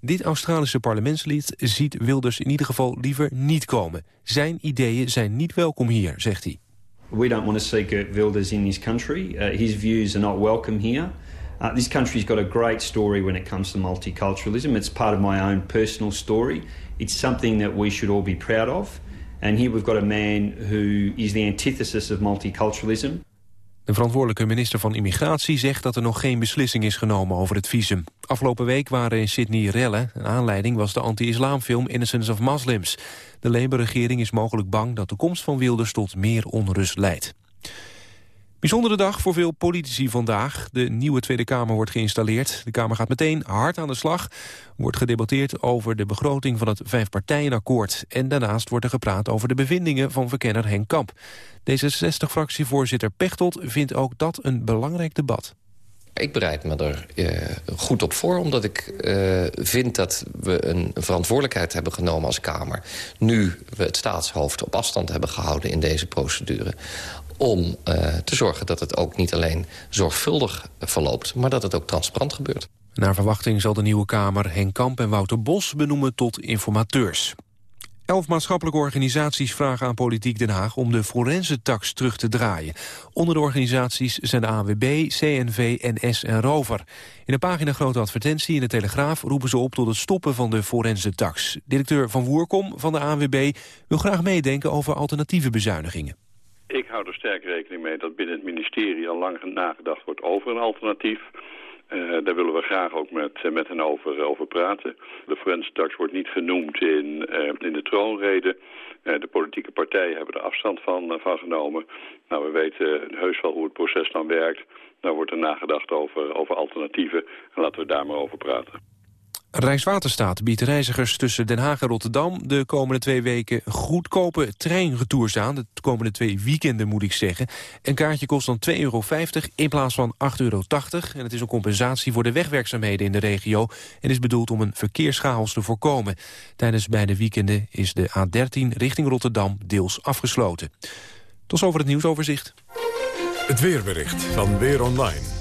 Dit Australische parlementslid ziet Wilders in ieder geval liever niet komen. Zijn ideeën zijn niet welkom hier, zegt hij. We don't want to see Wilders in this country. Uh, his views are not welcome here. Uh, this country's got a great story when it comes to multiculturalism. It's part of my own personal story. It's something that we should all be proud of. And here we've got a man who is the antithesis of multiculturalism. De verantwoordelijke minister van Immigratie zegt dat er nog geen beslissing is genomen over het visum. Afgelopen week waren in Sydney rellen. Een aanleiding was de anti-islamfilm Innocence of Muslims. De Labour-regering is mogelijk bang dat de komst van Wilders tot meer onrust leidt. Bijzondere dag voor veel politici vandaag. De nieuwe Tweede Kamer wordt geïnstalleerd. De Kamer gaat meteen hard aan de slag. Wordt gedebatteerd over de begroting van het Vijfpartijenakkoord. En daarnaast wordt er gepraat over de bevindingen van verkenner Henk Kamp. D66-fractievoorzitter Pechtold vindt ook dat een belangrijk debat. Ik bereid me er uh, goed op voor, omdat ik uh, vind dat we een verantwoordelijkheid hebben genomen als Kamer. Nu we het staatshoofd op afstand hebben gehouden in deze procedure om uh, te zorgen dat het ook niet alleen zorgvuldig verloopt... maar dat het ook transparant gebeurt. Naar verwachting zal de nieuwe Kamer Henk Kamp en Wouter Bos benoemen tot informateurs. Elf maatschappelijke organisaties vragen aan Politiek Den Haag... om de forensentax terug te draaien. Onder de organisaties zijn de AWB, CNV, NS en Rover. In een pagina grote advertentie in de Telegraaf... roepen ze op tot het stoppen van de forensentax. Directeur Van Woerkom van de AWB wil graag meedenken... over alternatieve bezuinigingen. Ik hou er sterk rekening mee dat binnen het ministerie al lang nagedacht wordt over een alternatief. Uh, daar willen we graag ook met, uh, met hen over, over praten. De Friends Tax wordt niet genoemd in, uh, in de troonrede. de politieke partijen hebben er afstand van, van genomen. Nou, we weten heus wel hoe het proces dan werkt. Nou wordt er nagedacht over, over alternatieven. En laten we daar maar over praten. Rijkswaterstaat biedt reizigers tussen Den Haag en Rotterdam... de komende twee weken goedkope treinretours aan. De komende twee weekenden moet ik zeggen. Een kaartje kost dan 2,50 euro in plaats van 8,80 euro. En het is een compensatie voor de wegwerkzaamheden in de regio... en is bedoeld om een verkeerschaos te voorkomen. Tijdens beide weekenden is de A13 richting Rotterdam deels afgesloten. Tot over het nieuwsoverzicht. Het weerbericht van Weer Online.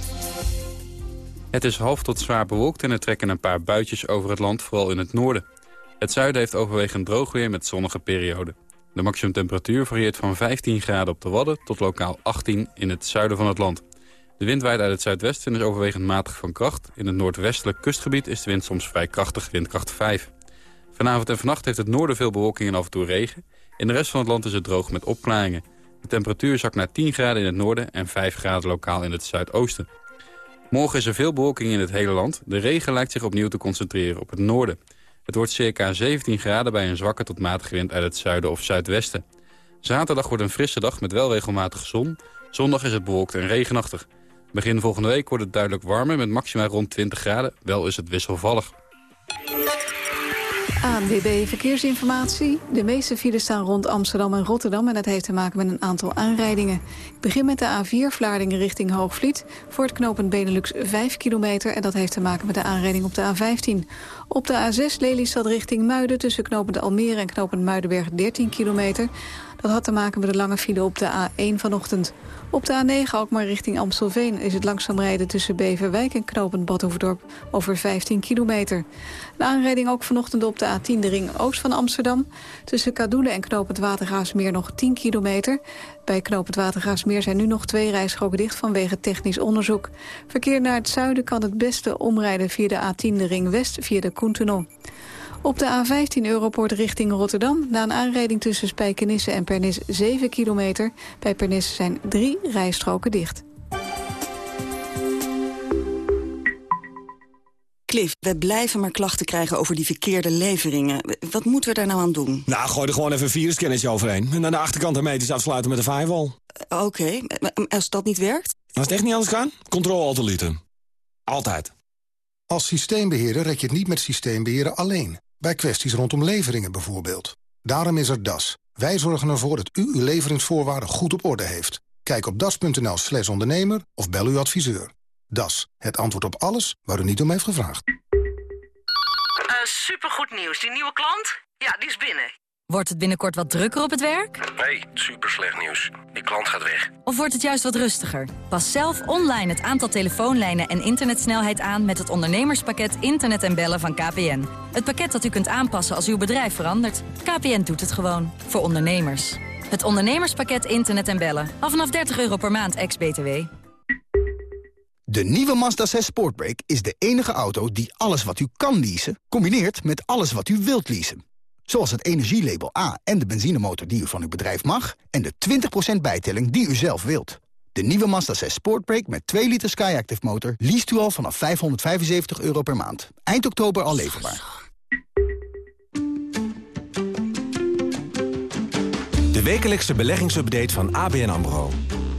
Het is half tot zwaar bewolkt en er trekken een paar buitjes over het land, vooral in het noorden. Het zuiden heeft overwegend droog weer met zonnige perioden. De maximumtemperatuur varieert van 15 graden op de Wadden tot lokaal 18 in het zuiden van het land. De wind waait uit het zuidwesten en is overwegend matig van kracht. In het noordwestelijk kustgebied is de wind soms vrij krachtig, windkracht 5. Vanavond en vannacht heeft het noorden veel bewolking en af en toe regen. In de rest van het land is het droog met opklaringen. De temperatuur zakt naar 10 graden in het noorden en 5 graden lokaal in het zuidoosten. Morgen is er veel bewolking in het hele land. De regen lijkt zich opnieuw te concentreren op het noorden. Het wordt circa 17 graden bij een zwakke tot matige wind uit het zuiden of zuidwesten. Zaterdag wordt een frisse dag met wel regelmatig zon. Zondag is het bewolkt en regenachtig. Begin volgende week wordt het duidelijk warmer met maxima rond 20 graden. Wel is het wisselvallig. ANWB Verkeersinformatie. De meeste files staan rond Amsterdam en Rotterdam... en dat heeft te maken met een aantal aanrijdingen. Ik begin met de A4 Vlaardingen richting Hoogvliet. Voor het knooppunt Benelux 5 kilometer... en dat heeft te maken met de aanrijding op de A15. Op de A6 Lelystad richting Muiden... tussen knooppunt Almere en knooppunt Muidenberg 13 kilometer... Dat had te maken met de lange file op de A1 vanochtend. Op de A9 Alkmaar richting Amstelveen is het langzaam rijden tussen Beverwijk en Knopend Badhoevedorp over 15 kilometer. De aanrijding ook vanochtend op de A10 de ring oost van Amsterdam. Tussen Kadoelen en Knopend Watergaasmeer nog 10 kilometer. Bij Knopend Watergaasmeer zijn nu nog twee rijstroken dicht vanwege technisch onderzoek. Verkeer naar het zuiden kan het beste omrijden via de A10 de ring west via de Koentunnel. Op de A15 Europort richting Rotterdam... na een aanrijding tussen Spijkenisse en Pernis 7 kilometer. Bij Pernis zijn drie rijstroken dicht. Cliff, we blijven maar klachten krijgen over die verkeerde leveringen. Wat moeten we daar nou aan doen? Nou, gooi er gewoon even een virusscannertje overheen. En aan de achterkant de meters afsluiten met een firewall. Uh, Oké, als dat niet werkt? Als het echt niet anders kan, controle altolieten. Altijd. Als systeembeheerder red je het niet met systeembeheerder alleen. Bij kwesties rondom leveringen bijvoorbeeld. Daarom is er DAS. Wij zorgen ervoor dat u uw leveringsvoorwaarden goed op orde heeft. Kijk op das.nl slash ondernemer of bel uw adviseur. DAS, het antwoord op alles waar u niet om heeft gevraagd. Uh, supergoed nieuws. Die nieuwe klant? Ja, die is binnen. Wordt het binnenkort wat drukker op het werk? Nee, super slecht nieuws. Die klant gaat weg. Of wordt het juist wat rustiger? Pas zelf online het aantal telefoonlijnen en internetsnelheid aan... met het ondernemerspakket Internet en Bellen van KPN. Het pakket dat u kunt aanpassen als uw bedrijf verandert. KPN doet het gewoon. Voor ondernemers. Het ondernemerspakket Internet en Bellen. Af vanaf 30 euro per maand, ex-BTW. De nieuwe Mazda 6 Sportbrake is de enige auto die alles wat u kan leasen... combineert met alles wat u wilt leasen. Zoals het energielabel A en de benzinemotor die u van uw bedrijf mag... en de 20% bijtelling die u zelf wilt. De nieuwe Mazda 6 Sportbrake met 2 liter Skyactiv motor... liest u al vanaf 575 euro per maand. Eind oktober al leverbaar. De wekelijkse beleggingsupdate van ABN AMRO.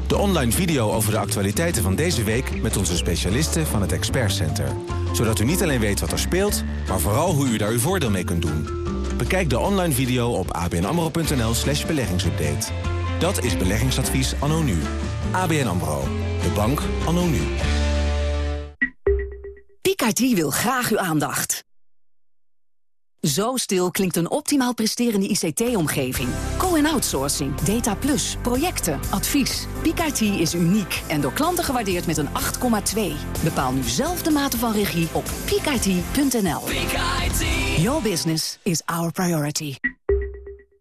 De online video over de actualiteiten van deze week... met onze specialisten van het Expert Center. Zodat u niet alleen weet wat er speelt... maar vooral hoe u daar uw voordeel mee kunt doen. Bekijk de online video op abnamro.nl slash beleggingsupdate. Dat is beleggingsadvies anno nu. ABN AMRO. De bank anno nu. Picardie wil graag uw aandacht. Zo stil klinkt een optimaal presterende ICT-omgeving. Co-en-outsourcing, data plus, projecten, advies. PKT is uniek en door klanten gewaardeerd met een 8,2. Bepaal nu zelf de mate van regie op pkit.nl. Your business is our priority.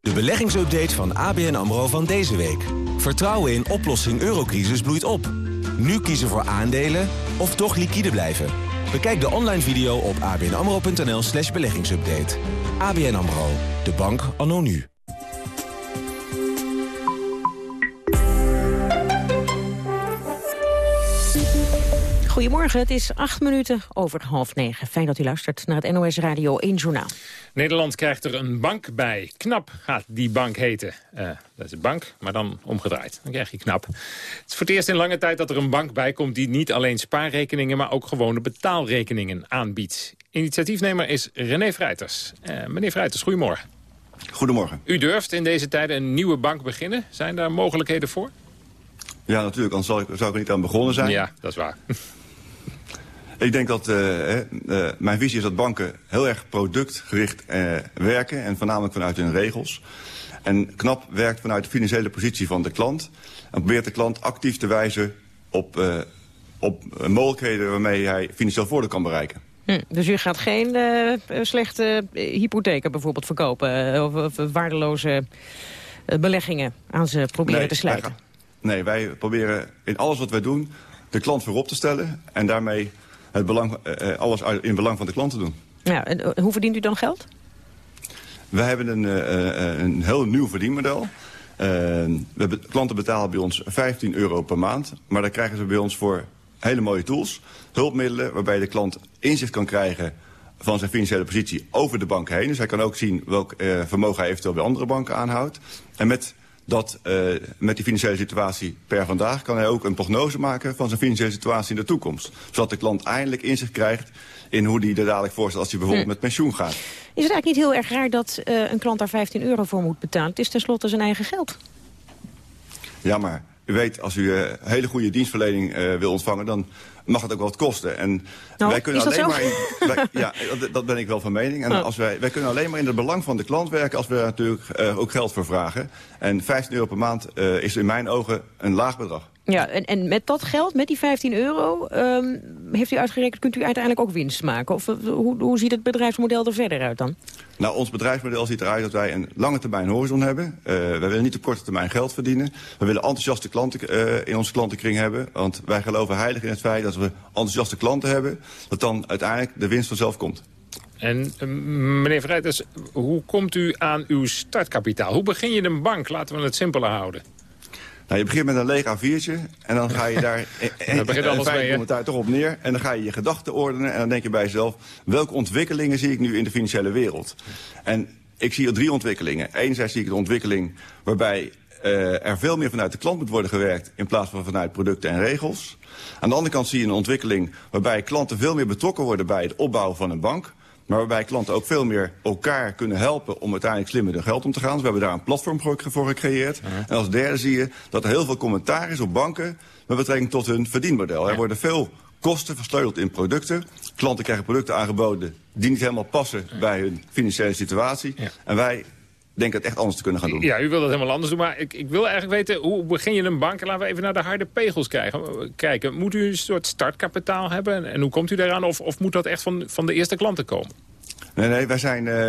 De beleggingsupdate van ABN AMRO van deze week. Vertrouwen in oplossing eurocrisis bloeit op. Nu kiezen voor aandelen of toch liquide blijven. Bekijk de online video op abnamro.nl slash beleggingsupdate. ABN AMRO, de bank anno nu. Goedemorgen, het is acht minuten over half negen. Fijn dat u luistert naar het NOS Radio 1 Journaal. Nederland krijgt er een bank bij. Knap gaat die bank heten. Uh, dat is een bank, maar dan omgedraaid. Dan krijg je knap. Het is voor het eerst in lange tijd dat er een bank bij komt... die niet alleen spaarrekeningen, maar ook gewone betaalrekeningen aanbiedt. Initiatiefnemer is René Vrijters. Uh, meneer Vrijters, goedemorgen. Goedemorgen. U durft in deze tijden een nieuwe bank beginnen. Zijn daar mogelijkheden voor? Ja, natuurlijk. Anders zou ik, zou ik er niet aan begonnen zijn. Ja, dat is waar. Ik denk dat uh, uh, mijn visie is dat banken heel erg productgericht uh, werken. En voornamelijk vanuit hun regels. En KNAP werkt vanuit de financiële positie van de klant. En probeert de klant actief te wijzen op, op mogelijkheden waarmee hij financieel voordeel kan bereiken. Hm, dus u gaat geen slechte hypotheken bijvoorbeeld verkopen? of, of waardeloze beleggingen aan ze proberen nee, te sluiten? Wij nee, wij proberen in alles wat wij doen de klant voorop te stellen. En daarmee het belang, uh, alles in belang van de klant te doen. Ja, en hoe verdient u dan geld? Wij hebben een, een heel nieuw verdienmodel. we klanten betalen bij ons 15 euro per maand. Maar dan krijgen ze bij ons voor hele mooie tools. Hulpmiddelen waarbij de klant inzicht kan krijgen van zijn financiële positie over de bank heen. Dus hij kan ook zien welk vermogen hij eventueel bij andere banken aanhoudt. En met dat uh, met die financiële situatie per vandaag... kan hij ook een prognose maken van zijn financiële situatie in de toekomst. Zodat de klant eindelijk inzicht krijgt in hoe die er dadelijk voor staat... als hij bijvoorbeeld hm. met pensioen gaat. Is het eigenlijk niet heel erg raar dat uh, een klant daar 15 euro voor moet betalen? Het is tenslotte zijn eigen geld. Ja, maar u weet, als u uh, hele goede dienstverlening wil ontvangen... dan mag het ook wat kosten. En nou, wij kunnen alleen maar in, wij, ja, dat, dat, ben ik wel van mening. En Oh. als wij, wij kunnen alleen maar in het belang van de klant werken als we daar natuurlijk uh, ook geld voor vragen. En 15 euro per maand uh, is in mijn ogen een laag bedrag. Ja, en, en met dat geld, met die 15 euro, um, heeft u uitgerekend, kunt u uiteindelijk ook winst maken? Of uh, hoe, hoe ziet het bedrijfsmodel er verder uit dan? Nou, ons bedrijfsmodel ziet eruit dat wij een lange termijn horizon hebben. Uh, wij willen niet op korte termijn geld verdienen. We willen enthousiaste klanten uh, in onze klantenkring hebben. Want wij geloven heilig in het feit dat we enthousiaste klanten hebben... dat dan uiteindelijk de winst vanzelf komt. En meneer Vrijters, hoe komt u aan uw startkapitaal? Hoe begin je een bank? Laten we het simpeler houden. Nou, je begint met een leeg A4'tje en dan ga je daar Daar begint alles mee, hè? daar toch op neer. En dan ga je je gedachten ordenen en dan denk je bij jezelf... welke ontwikkelingen zie ik nu in de financiële wereld? En ik zie er drie ontwikkelingen. Enerzijds zie ik de ontwikkeling waarbij uh, er veel meer vanuit de klant moet worden gewerkt... in plaats van vanuit producten en regels. Aan de andere kant zie je een ontwikkeling waarbij klanten veel meer betrokken worden... bij het opbouwen van een bank... Maar waarbij klanten ook veel meer elkaar kunnen helpen om uiteindelijk slim met hun geld om te gaan. Dus we hebben daar een platform voor gecreëerd. Uh -huh. En als derde zie je dat er heel veel commentaar is op banken met betrekking tot hun verdienmodel. Ja. Er worden veel kosten versleuteld in producten. Klanten krijgen producten aangeboden die niet helemaal passen ja. bij hun financiële situatie. Ja. En wij denken het echt anders te kunnen gaan doen. Ja, u wil dat helemaal anders doen. Maar ik, ik wil eigenlijk weten, hoe begin je een bank? Laten we even naar de harde pegels krijgen. kijken. Moet u een soort startkapitaal hebben? En, en hoe komt u daaraan? Of, of moet dat echt van, van de eerste klanten komen? Nee, nee, wij zijn, uh,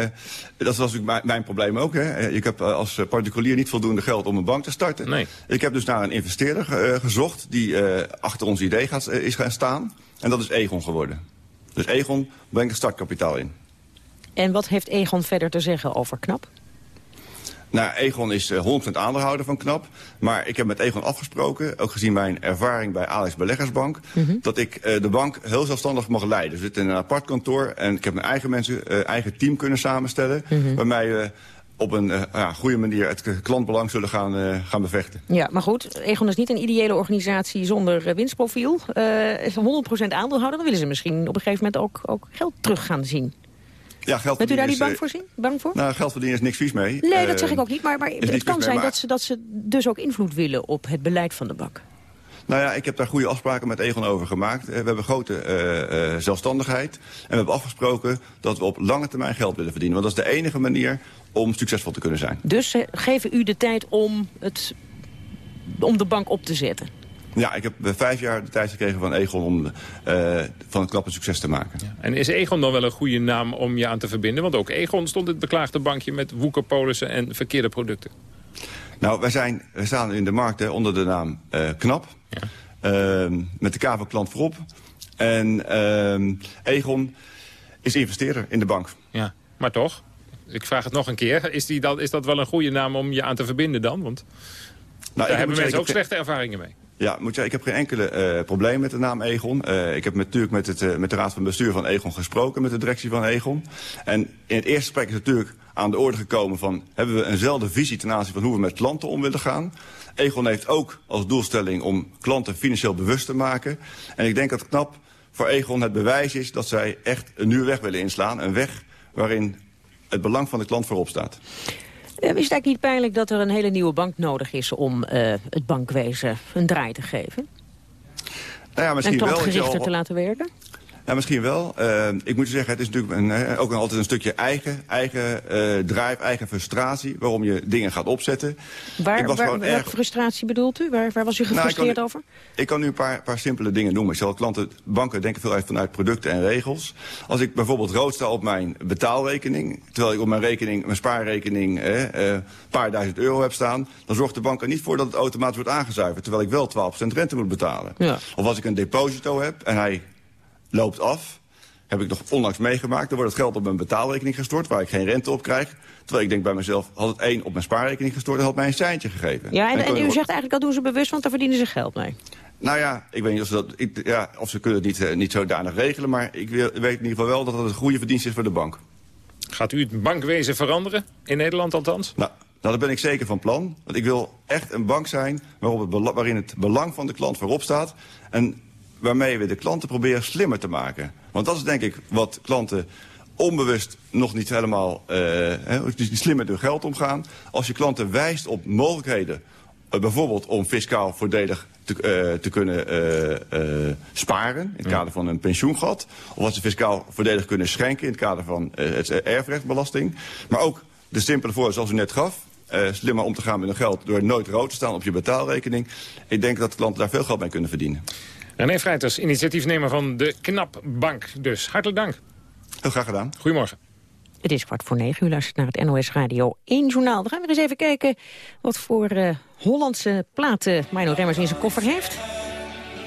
dat was natuurlijk mijn, mijn probleem ook. Hè. Ik heb als particulier niet voldoende geld om een bank te starten. Nee. Ik heb dus naar een investeerder uh, gezocht die uh, achter ons idee gaat, is gaan staan. En dat is Egon geworden. Dus Egon brengt startkapitaal in. En wat heeft Egon verder te zeggen over KNAP? Nou, Egon is uh, 100% aandeelhouder van KNAP. Maar ik heb met Egon afgesproken, ook gezien mijn ervaring bij Alex Beleggersbank... Mm -hmm. dat ik uh, de bank heel zelfstandig mag leiden. We zitten in een apart kantoor en ik heb mijn eigen mensen, uh, eigen team kunnen samenstellen... Mm -hmm. waarmee we op een ja, goede manier het klantbelang zullen gaan, gaan bevechten. Ja, maar goed, Egon is niet een ideële organisatie zonder winstprofiel. is 100% aandeelhouder, dan willen ze misschien op een gegeven moment ook, ook geld terug gaan zien. Ja, geld Bent u daar niet bang voor? Zien? Bang voor? Nou, geld verdienen is niks vies mee. Nee, dat zeg ik ook niet. Maar, maar het kan zijn dat, ze, dat ze dus ook invloed willen op het beleid van de bank. Nou ja, ik heb daar goede afspraken met Egon over gemaakt. We hebben grote uh, uh, zelfstandigheid. En we hebben afgesproken dat we op lange termijn geld willen verdienen. Want dat is de enige manier om succesvol te kunnen zijn. Dus geven u de tijd om, het, om de bank op te zetten? Ja, ik heb vijf jaar de tijd gekregen van Egon om uh, van het klappen succes te maken. Ja. En is Egon dan wel een goede naam om je aan te verbinden? Want ook Egon stond het beklaagde bankje met woekerpolissen en verkeerde producten. Nou, wij, zijn, wij staan in de markt hè, onder de naam uh, KNAP. Ja. Uh, met de K van klant voorop. En Egon is investeerder in de bank. Ja, maar toch? Ik vraag het nog een keer. Is, die dan, is dat wel een goede naam om je aan te verbinden dan? Want nou, daar hebben mensen ook slechte ervaringen mee. Ja, moet ik heb geen enkele uh, probleem met de naam Egon. Uh, ik heb natuurlijk met, het, uh, met de raad van bestuur van Egon gesproken, met de directie van Egon. En in het eerste gesprek is natuurlijk aan de orde gekomen van... hebben we eenzelfde visie ten aanzien van hoe we met klanten om willen gaan. Egon heeft ook als doelstelling om klanten financieel bewust te maken. En ik denk dat knap voor Egon het bewijs is dat zij echt een nieuwe weg willen inslaan. Een weg waarin het belang van de klant voorop staat. Is het eigenlijk niet pijnlijk dat er een hele nieuwe bank nodig is om uh, het bankwezen een draai te geven? Nou ja, misschien en klantgerichter wel, te laten werken? Ja, misschien wel. Uh, ik moet zeggen, het is natuurlijk een, ook een, altijd een stukje eigen, eigen uh, drive, eigen frustratie... waarom je dingen gaat opzetten. Waar, waar welke erg... frustratie bedoelt u? Waar, waar was u gefrustreerd nou, over? Ik kan nu een paar, paar simpele dingen noemen. Stel, klanten, banken denken veel uit vanuit producten en regels. Als ik bijvoorbeeld rood sta op mijn betaalrekening... terwijl ik op mijn, rekening, mijn spaarrekening een uh, paar duizend euro heb staan... dan zorgt de bank er niet voor dat het automatisch wordt aangezuiverd... terwijl ik wel 12% rente moet betalen. Ja. Of als ik een deposito heb en hij loopt af. Heb ik nog onlangs meegemaakt. Dan wordt het geld op mijn betaalrekening gestort, waar ik geen rente op krijg. Terwijl ik denk bij mezelf, had het één op mijn spaarrekening gestort... en had mij een seintje gegeven. Ja, en, en, en u zegt eigenlijk, dat doen ze bewust, want daar verdienen ze geld mee. Nou ja, ik weet niet of ze, dat, ik, ja, of ze kunnen het niet, uh, niet zodanig regelen... maar ik weet in ieder geval wel dat het een goede verdienst is voor de bank. Gaat u het bankwezen veranderen? In Nederland althans? Nou, Nou, daar ben ik zeker van plan. Want ik wil echt een bank zijn waarop het waarin het belang van de klant voorop staat. En waarmee we de klanten proberen slimmer te maken. Want dat is denk ik wat klanten onbewust nog niet helemaal eh, hè, dus niet slim met hun geld omgaan. Als je klanten wijst op mogelijkheden, eh, bijvoorbeeld om fiscaal voordelig te, eh, te kunnen sparen in het kader van een pensioengat. Of wat ze fiscaal voordelig kunnen schenken in het kader van het erfrechtbelasting. Maar ook de simpele voor, zoals u net gaf. slimmer om te gaan met hun geld door nooit rood te staan op je betaalrekening. Ik denk dat klanten daar veel geld mee kunnen verdienen. René Vrijters, initiatiefnemer van de Knapbank dus. Hartelijk dank. Heel graag gedaan. Goedemorgen. Het is kwart voor negen. U luistert naar het NOS Radio 1 Journaal. Dan gaan we eens even kijken wat voor eh, Hollandse platen Mino Remmers in zijn koffer heeft.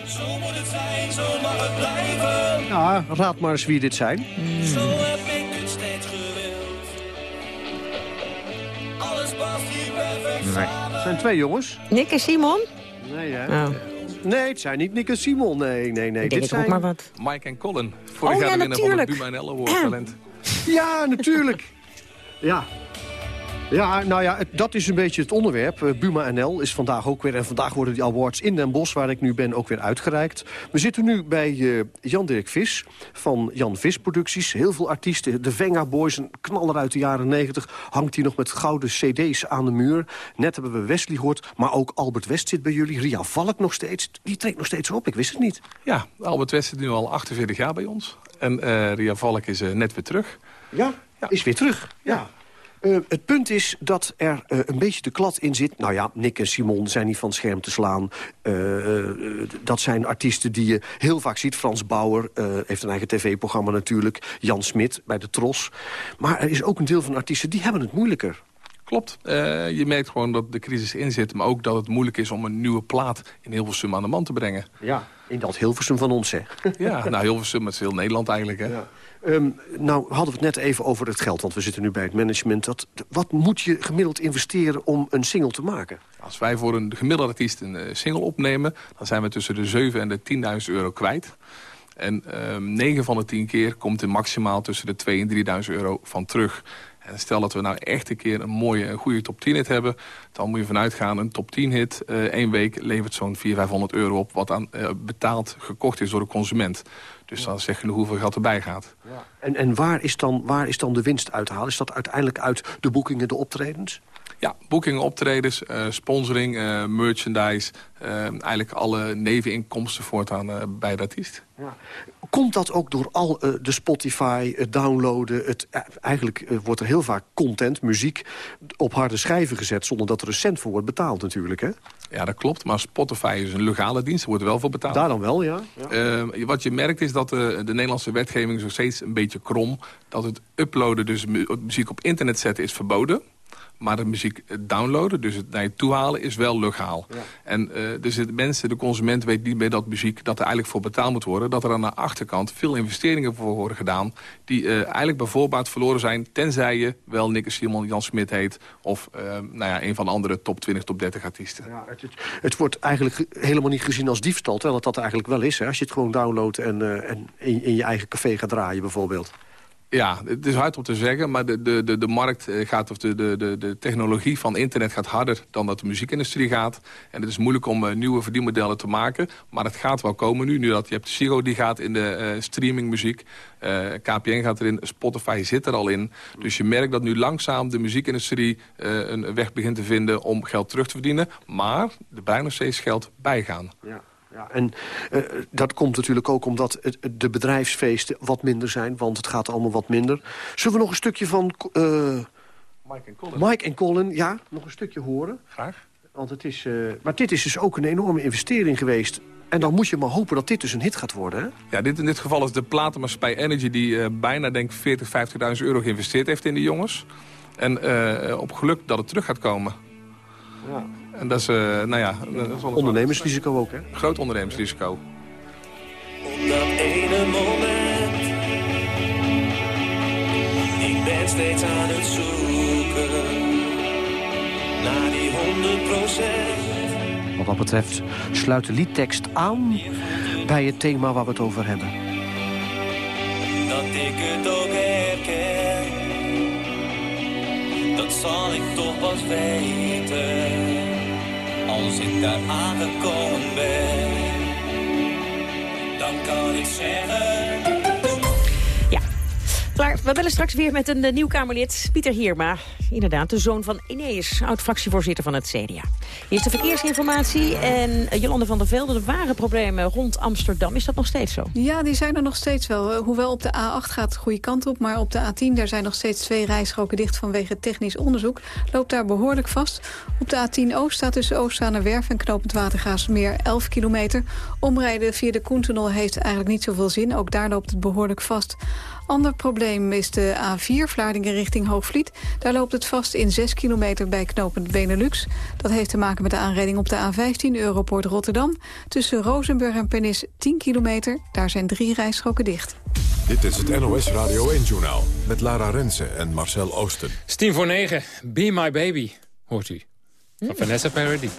Zo moet het zijn, zo mag het blijven. Ja, raad maar eens wie dit zijn. Zo heb ik het steeds gewild. Alles past hier perfect Het zijn twee jongens. Nick en Simon? Nee, hè? Oh. Nee, het zijn niet Nick en Simon. Nee, nee, nee. Ik Dit zijn... ook maar wat. Mike en Colin. Vorig Oh, jaar ja, de winnaar van het natuurlijk. Buma en Award talent. Ja, natuurlijk. Ja. Ja, nou ja, het- dat is een beetje het onderwerp. Eh, Buma NL is vandaag ook weer... en vandaag worden die awards in Den Bosch, waar ik nu ben, ook weer uitgereikt. We zitten nu bij eh, Jan-Dirk Vis van Jan Vis Producties. Heel veel artiesten. De Venga Boys, een knaller uit de jaren 90... hangt hier nog met gouden cd's aan de muur. Net hebben we Wesley gehoord, maar ook Albert West zit bij jullie. Ria Valk nog steeds. Die treedt nog steeds op, ik wist het niet. Ja, Albert West zit nu al 48 jaar bij ons. En eh, Ria Valk is net weer terug. Ja, is weer terug. Ja. Eh, het punt is dat er eh, een beetje de klad in zit. Nou ja, Nick en Simon zijn niet van scherm te slaan. Eh, dat zijn artiesten die je heel vaak ziet. Frans Bauer heeft een eigen tv-programma natuurlijk. Jan Smit bij de Tros. Maar er is ook een deel van artiesten die hebben het moeilijker. Klopt. Je merkt gewoon dat de crisis in zit. Maar ook dat het moeilijk is om een nieuwe plaat in Hilversum aan de man te brengen. Ja, in dat Hilversum van ons, hè? Ja, nou Hilversum, het is heel Nederland eigenlijk. Hè? Ehm, nou, hadden we het net even over het geld, want we zitten nu bij het management. Wat moet je gemiddeld investeren om een single te maken? Als wij voor een gemiddelde artiest een eh, single opnemen... dan zijn we tussen de 7 en de 10.000 euro kwijt. En ehm 9 van de 10 keer komt er maximaal tussen de 2 en 3.000 euro van terug. En stel dat we nou echt een keer een mooie, een goede top 10 hit hebben... dan moet je vanuit gaan, een top 10 hit, eh één week levert zo'n 400, 500 euro op... wat aan eh, betaald gekocht is door de consument. Dus dan zeg je hoeveel geld erbij gaat. En, en waar, is dan, waar is dan de winst uit te halen? Is dat uiteindelijk uit de boekingen, de optredens? Ja, boekingen, optredens, eh, sponsoring, merchandise... eigenlijk alle neveninkomsten voortaan bij de artiest. Komt dat ook door al eh, de Spotify, het downloaden? Het, eh, eigenlijk eh, wordt er heel vaak content, muziek, op harde schijven gezet... zonder dat er een cent voor wordt betaald natuurlijk, hè? Ja, dat klopt. Maar Spotify is een legale dienst. Er wordt er wel voor betaald. Daar dan wel, ja. Eh, wat je merkt is dat de, de Nederlandse wetgeving nog steeds een beetje krom. Dat het uploaden, dus mu- muziek op internet zetten, is verboden. Maar de muziek downloaden, dus het naar je toe halen, is wel legaal. En eh, dus de mensen, de consument weet niet meer dat muziek... dat er eigenlijk voor betaald moet worden. Dat er aan de achterkant veel investeringen voor worden gedaan... die eh, eigenlijk bij voorbaat verloren zijn... tenzij je wel Nick Simon, Jan Smit heet... of eh, nou ja, een van de andere top 20, top 30 artiesten. Ja, het, het- het wordt eigenlijk ge- helemaal niet gezien als diefstal... terwijl het dat eigenlijk wel is, hè? als je het gewoon downloadt... en, en in, in je eigen café gaat draaien bijvoorbeeld. Ja, het is hard om te zeggen, maar de, de, de, markt eh, gaat, of de, de, de, de technologie van internet gaat harder dan dat de muziekindustrie gaat. En het is moeilijk om eh, nieuwe verdienmodellen te maken, maar het gaat wel komen nu. Nu dat je hebt Sigo die gaat in de eh, streamingmuziek, KPN gaat erin, Spotify zit er al in. Dus je merkt dat nu langzaam de muziekindustrie een weg begint te vinden om geld terug te verdienen. Maar er blijft nog steeds geld bijgaan. Ja. Ja, en eh, dat komt natuurlijk ook omdat het, het- de bedrijfsfeesten wat minder zijn... want het gaat allemaal wat minder. Zullen we nog een stukje van eh, Mike en Colin. Mike en Colin, ja, nog een stukje horen? Graag. Want het is, eh, maar dit is dus ook een enorme investering geweest. En dan moet je maar hopen dat dit dus een hit gaat worden, hè? Ja, dit, in dit geval is de platenmaatschappij Energy... die eh, bijna denk 40, 50.000 euro geïnvesteerd heeft in de jongens. En eh, op geluk dat het terug gaat komen. Ja. En dat is, eh, nou ja... Dat is Ondernemersrisico ook, hè? Groot ondernemersrisico. Op dat ene moment. Ik ben steeds aan het zoeken naar die 100 procent. Wat dat betreft sluit de liedtekst aan bij het thema waar we het over hebben. Dat ik het ook herken. Dat dat zal ik toch pas weten. Als ik daar aangekomen ben, dan kan ik zeggen. Klaar, we bellen straks weer met een uh, nieuw Kamerlid, Pieter Hierma. Inderdaad, de zoon van Ineus, oud-fractievoorzitter van het CDA. Eerste verkeersinformatie en uh, Jolande van der Velde. De ware problemen rond Amsterdam, is dat nog steeds zo? Ja, die zijn er nog steeds wel. Hoewel op de A8 gaat de goede kant op, maar op de A10... daar zijn nog steeds twee rijstroken dicht vanwege technisch onderzoek. Loopt daar behoorlijk vast. Op de A10 Oost staat tussen Oostzaanerwerf en Knopend Watergaasmeer 11 kilometer. Omrijden via de Koentunnel heeft eigenlijk niet zoveel zin. Ook daar loopt het behoorlijk vast. Ander probleem is de A4, Vlaardingen richting Hoogvliet. Daar loopt het vast in 6 kilometer bij knopend Benelux. Dat heeft te maken met de aanreding op de A15 Europoort Rotterdam. Tussen Rozenburg en Pernis 10 kilometer. Daar zijn drie rijstroken dicht. Dit is het NOS Radio 1-journaal met Lara Rensen en Marcel Oosten. Stien voor 9, Be My Baby, hoort u. Van Vanessa Paradis.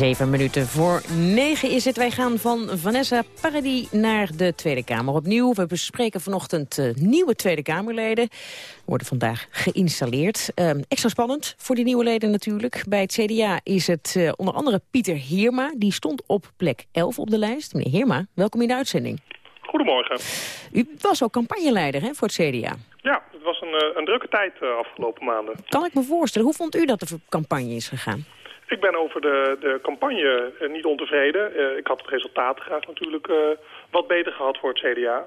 Zeven minuten voor negen is het. Wij gaan van Vanessa Paradis naar de Tweede Kamer opnieuw. We bespreken vanochtend uh, nieuwe Tweede Kamerleden. Worden vandaag geïnstalleerd. Uh, extra spannend voor die nieuwe leden natuurlijk. Bij het CDA is het uh, onder andere Pieter Heerma. Die stond op plek 11 op de lijst. Meneer Heerma, welkom in de uitzending. Goedemorgen. U was ook campagneleider hè, voor het CDA. Ja, het was een, een drukke tijd afgelopen maanden. Kan ik me voorstellen. Hoe vond u dat de campagne is gegaan? Ik ben over de, de campagne uh, niet ontevreden. Uh, ik had het resultaat graag natuurlijk uh, wat beter gehad voor het CDA.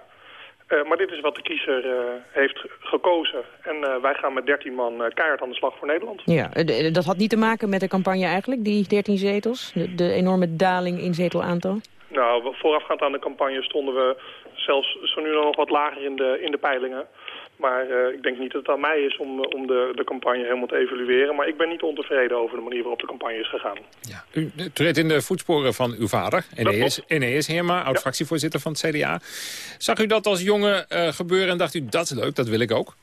maar dit is wat de kiezer heeft gekozen. En wij gaan met 13 man keihard aan de slag voor Nederland. Ja, dat had niet te maken met de campagne eigenlijk, die 13 zetels? De, de enorme daling in zetelaantal? Nou, voorafgaand aan de campagne stonden we zelfs zo nu nog wat lager in de, in de peilingen. Maar uh, ik denk niet dat het aan mij is om, om de, de campagne helemaal te evalueren. Maar ik ben niet ontevreden over de manier waarop de campagne is gegaan. Ja. U treedt in de voetsporen van uw vader, Eneas, Eneas Heerma, oud-fractievoorzitter van het CDA. Zag u dat als jongen uh, gebeuren en dacht u, dat is leuk, dat wil ik ook?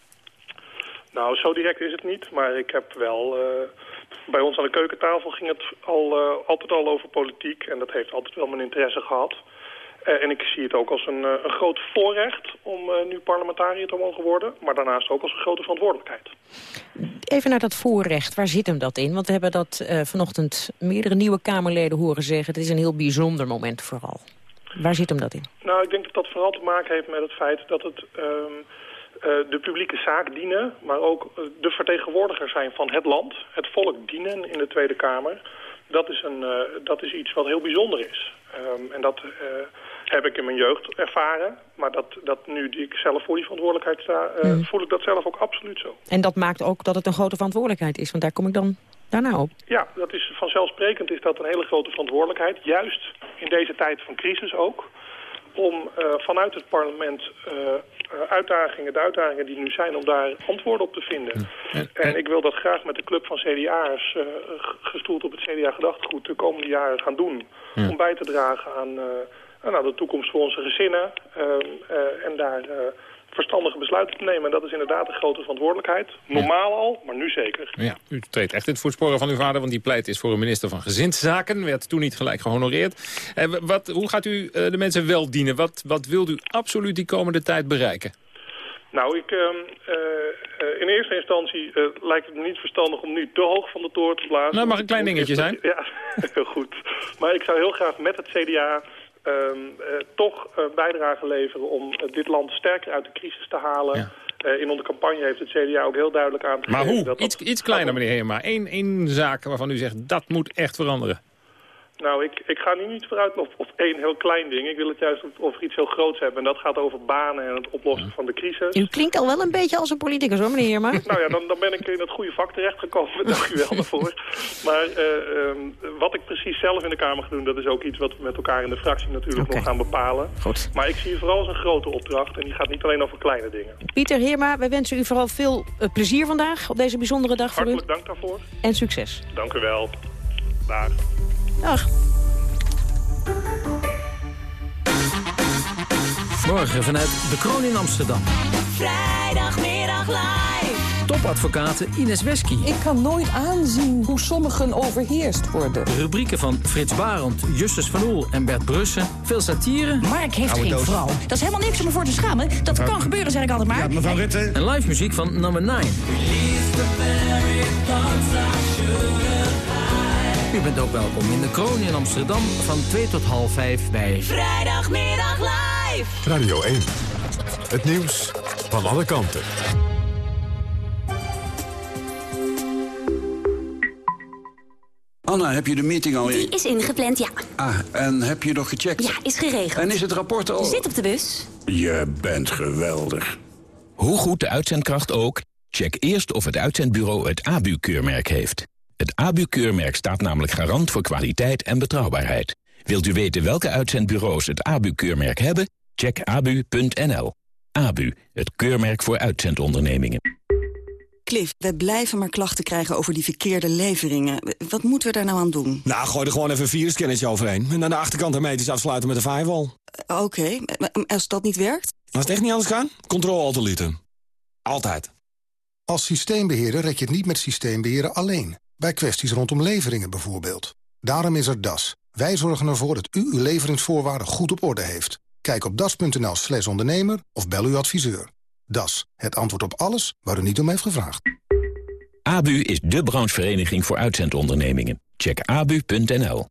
Nou, zo direct is het niet. Maar ik heb wel... Uh, bij ons aan de keukentafel ging het al, altijd al over politiek. En dat heeft altijd wel mijn interesse gehad. Uh, en ik zie het ook als een, uh, een groot voorrecht om uh, nu parlementariër te mogen worden. Maar daarnaast ook als een grote verantwoordelijkheid. Even naar dat voorrecht. Waar zit hem dat in? Want we hebben dat vanochtend meerdere nieuwe Kamerleden horen zeggen. Het is een heel bijzonder moment vooral. Waar zit hem dat in? Nou, ik denk dat dat vooral te maken heeft met het feit dat het... Um, de publieke zaak dienen, maar ook de vertegenwoordiger zijn van het land. Het volk dienen in de Tweede Kamer. Dat is, een, dat is iets wat heel bijzonder is. Um, en dat heb ik in mijn jeugd ervaren. Maar dat, dat nu die ik zelf voor die verantwoordelijkheid sta, uh, mm. voel ik dat zelf ook absoluut zo. En dat maakt ook dat het een grote verantwoordelijkheid is, want daar kom ik dan daarna op. Ja, dat is vanzelfsprekend is dat een hele grote verantwoordelijkheid. Juist in deze tijd van crisis ook. Om uh, vanuit het parlement uh, uitdagingen, de uitdagingen die nu zijn, om daar antwoorden op te vinden. En ik wil dat graag met de club van CDA'ers, gestoeld op het CDA-gedachtegoed, de komende jaren gaan doen. Om bij te dragen aan nou, de toekomst voor onze gezinnen. Ehm, eh, en daar eh, verstandige besluiten te nemen. En dat is inderdaad een grote verantwoordelijkheid. Normaal al, maar nu zeker. Ja, u treedt echt in het voetsporen van uw vader... want die pleit is voor een minister van Gezinszaken. Werd toen niet gelijk gehonoreerd. Eh, wat, hoe gaat u de mensen wel dienen? Wat, wat wilt u absoluut die komende tijd bereiken? Nou, ik, uh, uh, in eerste instantie uh, lijkt het me niet verstandig om nu te hoog van de toren te blazen. Nou, mag een klein dingetje zijn. Ja, heel goed. Maar ik zou heel graag met het CDA toch uh, bijdrage leveren om uh, dit land sterker uit de crisis te halen. Ja. in onze campagne heeft het CDA ook heel duidelijk aangegeven... Maar hoe? Dat iets, iets kleiner, meneer Heerma. Eén, één zaak waarvan u zegt, dat moet echt veranderen. Nou, ik, ik ga nu niet vooruit op, op één heel klein ding. Ik wil het juist over iets heel groots hebben. En dat gaat over banen en het oplossen van de crisis. U klinkt al wel een beetje als een politicus hoor, meneer Heerma. nou ja, dan, dan ben ik in het goede vak terechtgekomen. Dank u wel daarvoor. Maar uh, um, wat ik precies zelf in de Kamer ga doen... dat is ook iets wat we met elkaar in de fractie natuurlijk okay. nog gaan bepalen. Goed. Maar ik zie het vooral als een grote opdracht. En die gaat niet alleen over kleine dingen. Pieter Heerma, wij wensen u vooral veel uh, plezier vandaag... op deze bijzondere dag Hartelijk voor u. dank daarvoor. En succes. Dank u wel. Dag. Dag. Morgen vanuit de Kroon in Amsterdam. Vrijdagmiddag live. Topadvocaten Ines Wesky. Ik kan nooit aanzien hoe sommigen overheerst worden. Rubrieken van Frits Barend, Justus van Oel en Bert Brussen. Veel satire. Mark heeft geen doos. vrouw. Dat is helemaal niks om me voor te schamen. Dat kan gebeuren, zeg ik altijd maar. Ja, mevrouw Rutte. En live muziek van Number 9. U bent ook welkom in de Kroon in Amsterdam van 2 tot half 5 bij... Vrijdagmiddag live. Radio 1. Het nieuws van alle kanten. Anna, heb je de meeting al in? Die is ingepland, ja. Ah, en heb je nog gecheckt? Ja, is geregeld. En is het rapport al... Zit op de bus. Je bent geweldig. Hoe goed de uitzendkracht ook, check eerst of het uitzendbureau het ABU-keurmerk heeft. Het ABU-keurmerk staat namelijk garant voor kwaliteit en betrouwbaarheid. Wilt u weten welke uitzendbureaus het ABU-keurmerk hebben? Check abu.nl. ABU, het keurmerk voor uitzendondernemingen. Cliff, we blijven maar klachten krijgen over die verkeerde leveringen. Wat moeten we daar nou aan doen? Nou, gooi er gewoon even een virusscannertje overheen. En aan de achterkant hermetisch afsluiten met een firewall. Uh, Oké, okay. als dat niet werkt? Als het echt niet anders kan, controle alt Altijd. Als systeembeheerder rek je het niet met systeembeheren alleen. Bij kwesties rondom leveringen bijvoorbeeld. Daarom is er DAS. Wij zorgen ervoor dat u uw leveringsvoorwaarden goed op orde heeft. Kijk op das.nl slash ondernemer of bel uw adviseur. DAS, het antwoord op alles waar u niet om heeft gevraagd. ABU is de branchevereniging voor uitzendondernemingen. Check abu.nl.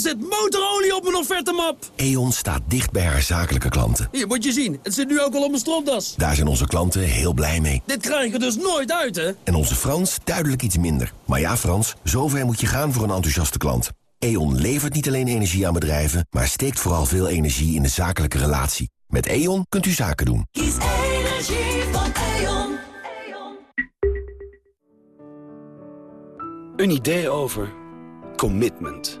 Er zit motorolie op mijn offertemap! E.ON staat dicht bij haar zakelijke klanten. Hier, moet je zien. Het zit nu ook al op mijn stropdas. Daar zijn onze klanten heel blij mee. Dit krijg je dus nooit uit, hè? En onze Frans duidelijk iets minder. Maar ja, Frans, zover moet je gaan voor een enthousiaste klant. E.ON levert niet alleen energie aan bedrijven... maar steekt vooral veel energie in de zakelijke relatie. Met E.ON kunt u zaken doen. Kies energie van E.ON. Een idee over commitment.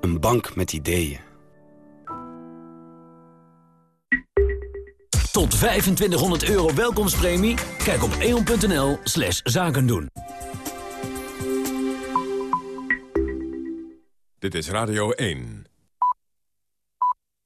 Een bank met ideeën. Tot 2500 euro welkomstpremie? Kijk op eon.nl slash zakendoen. Dit is Radio 1.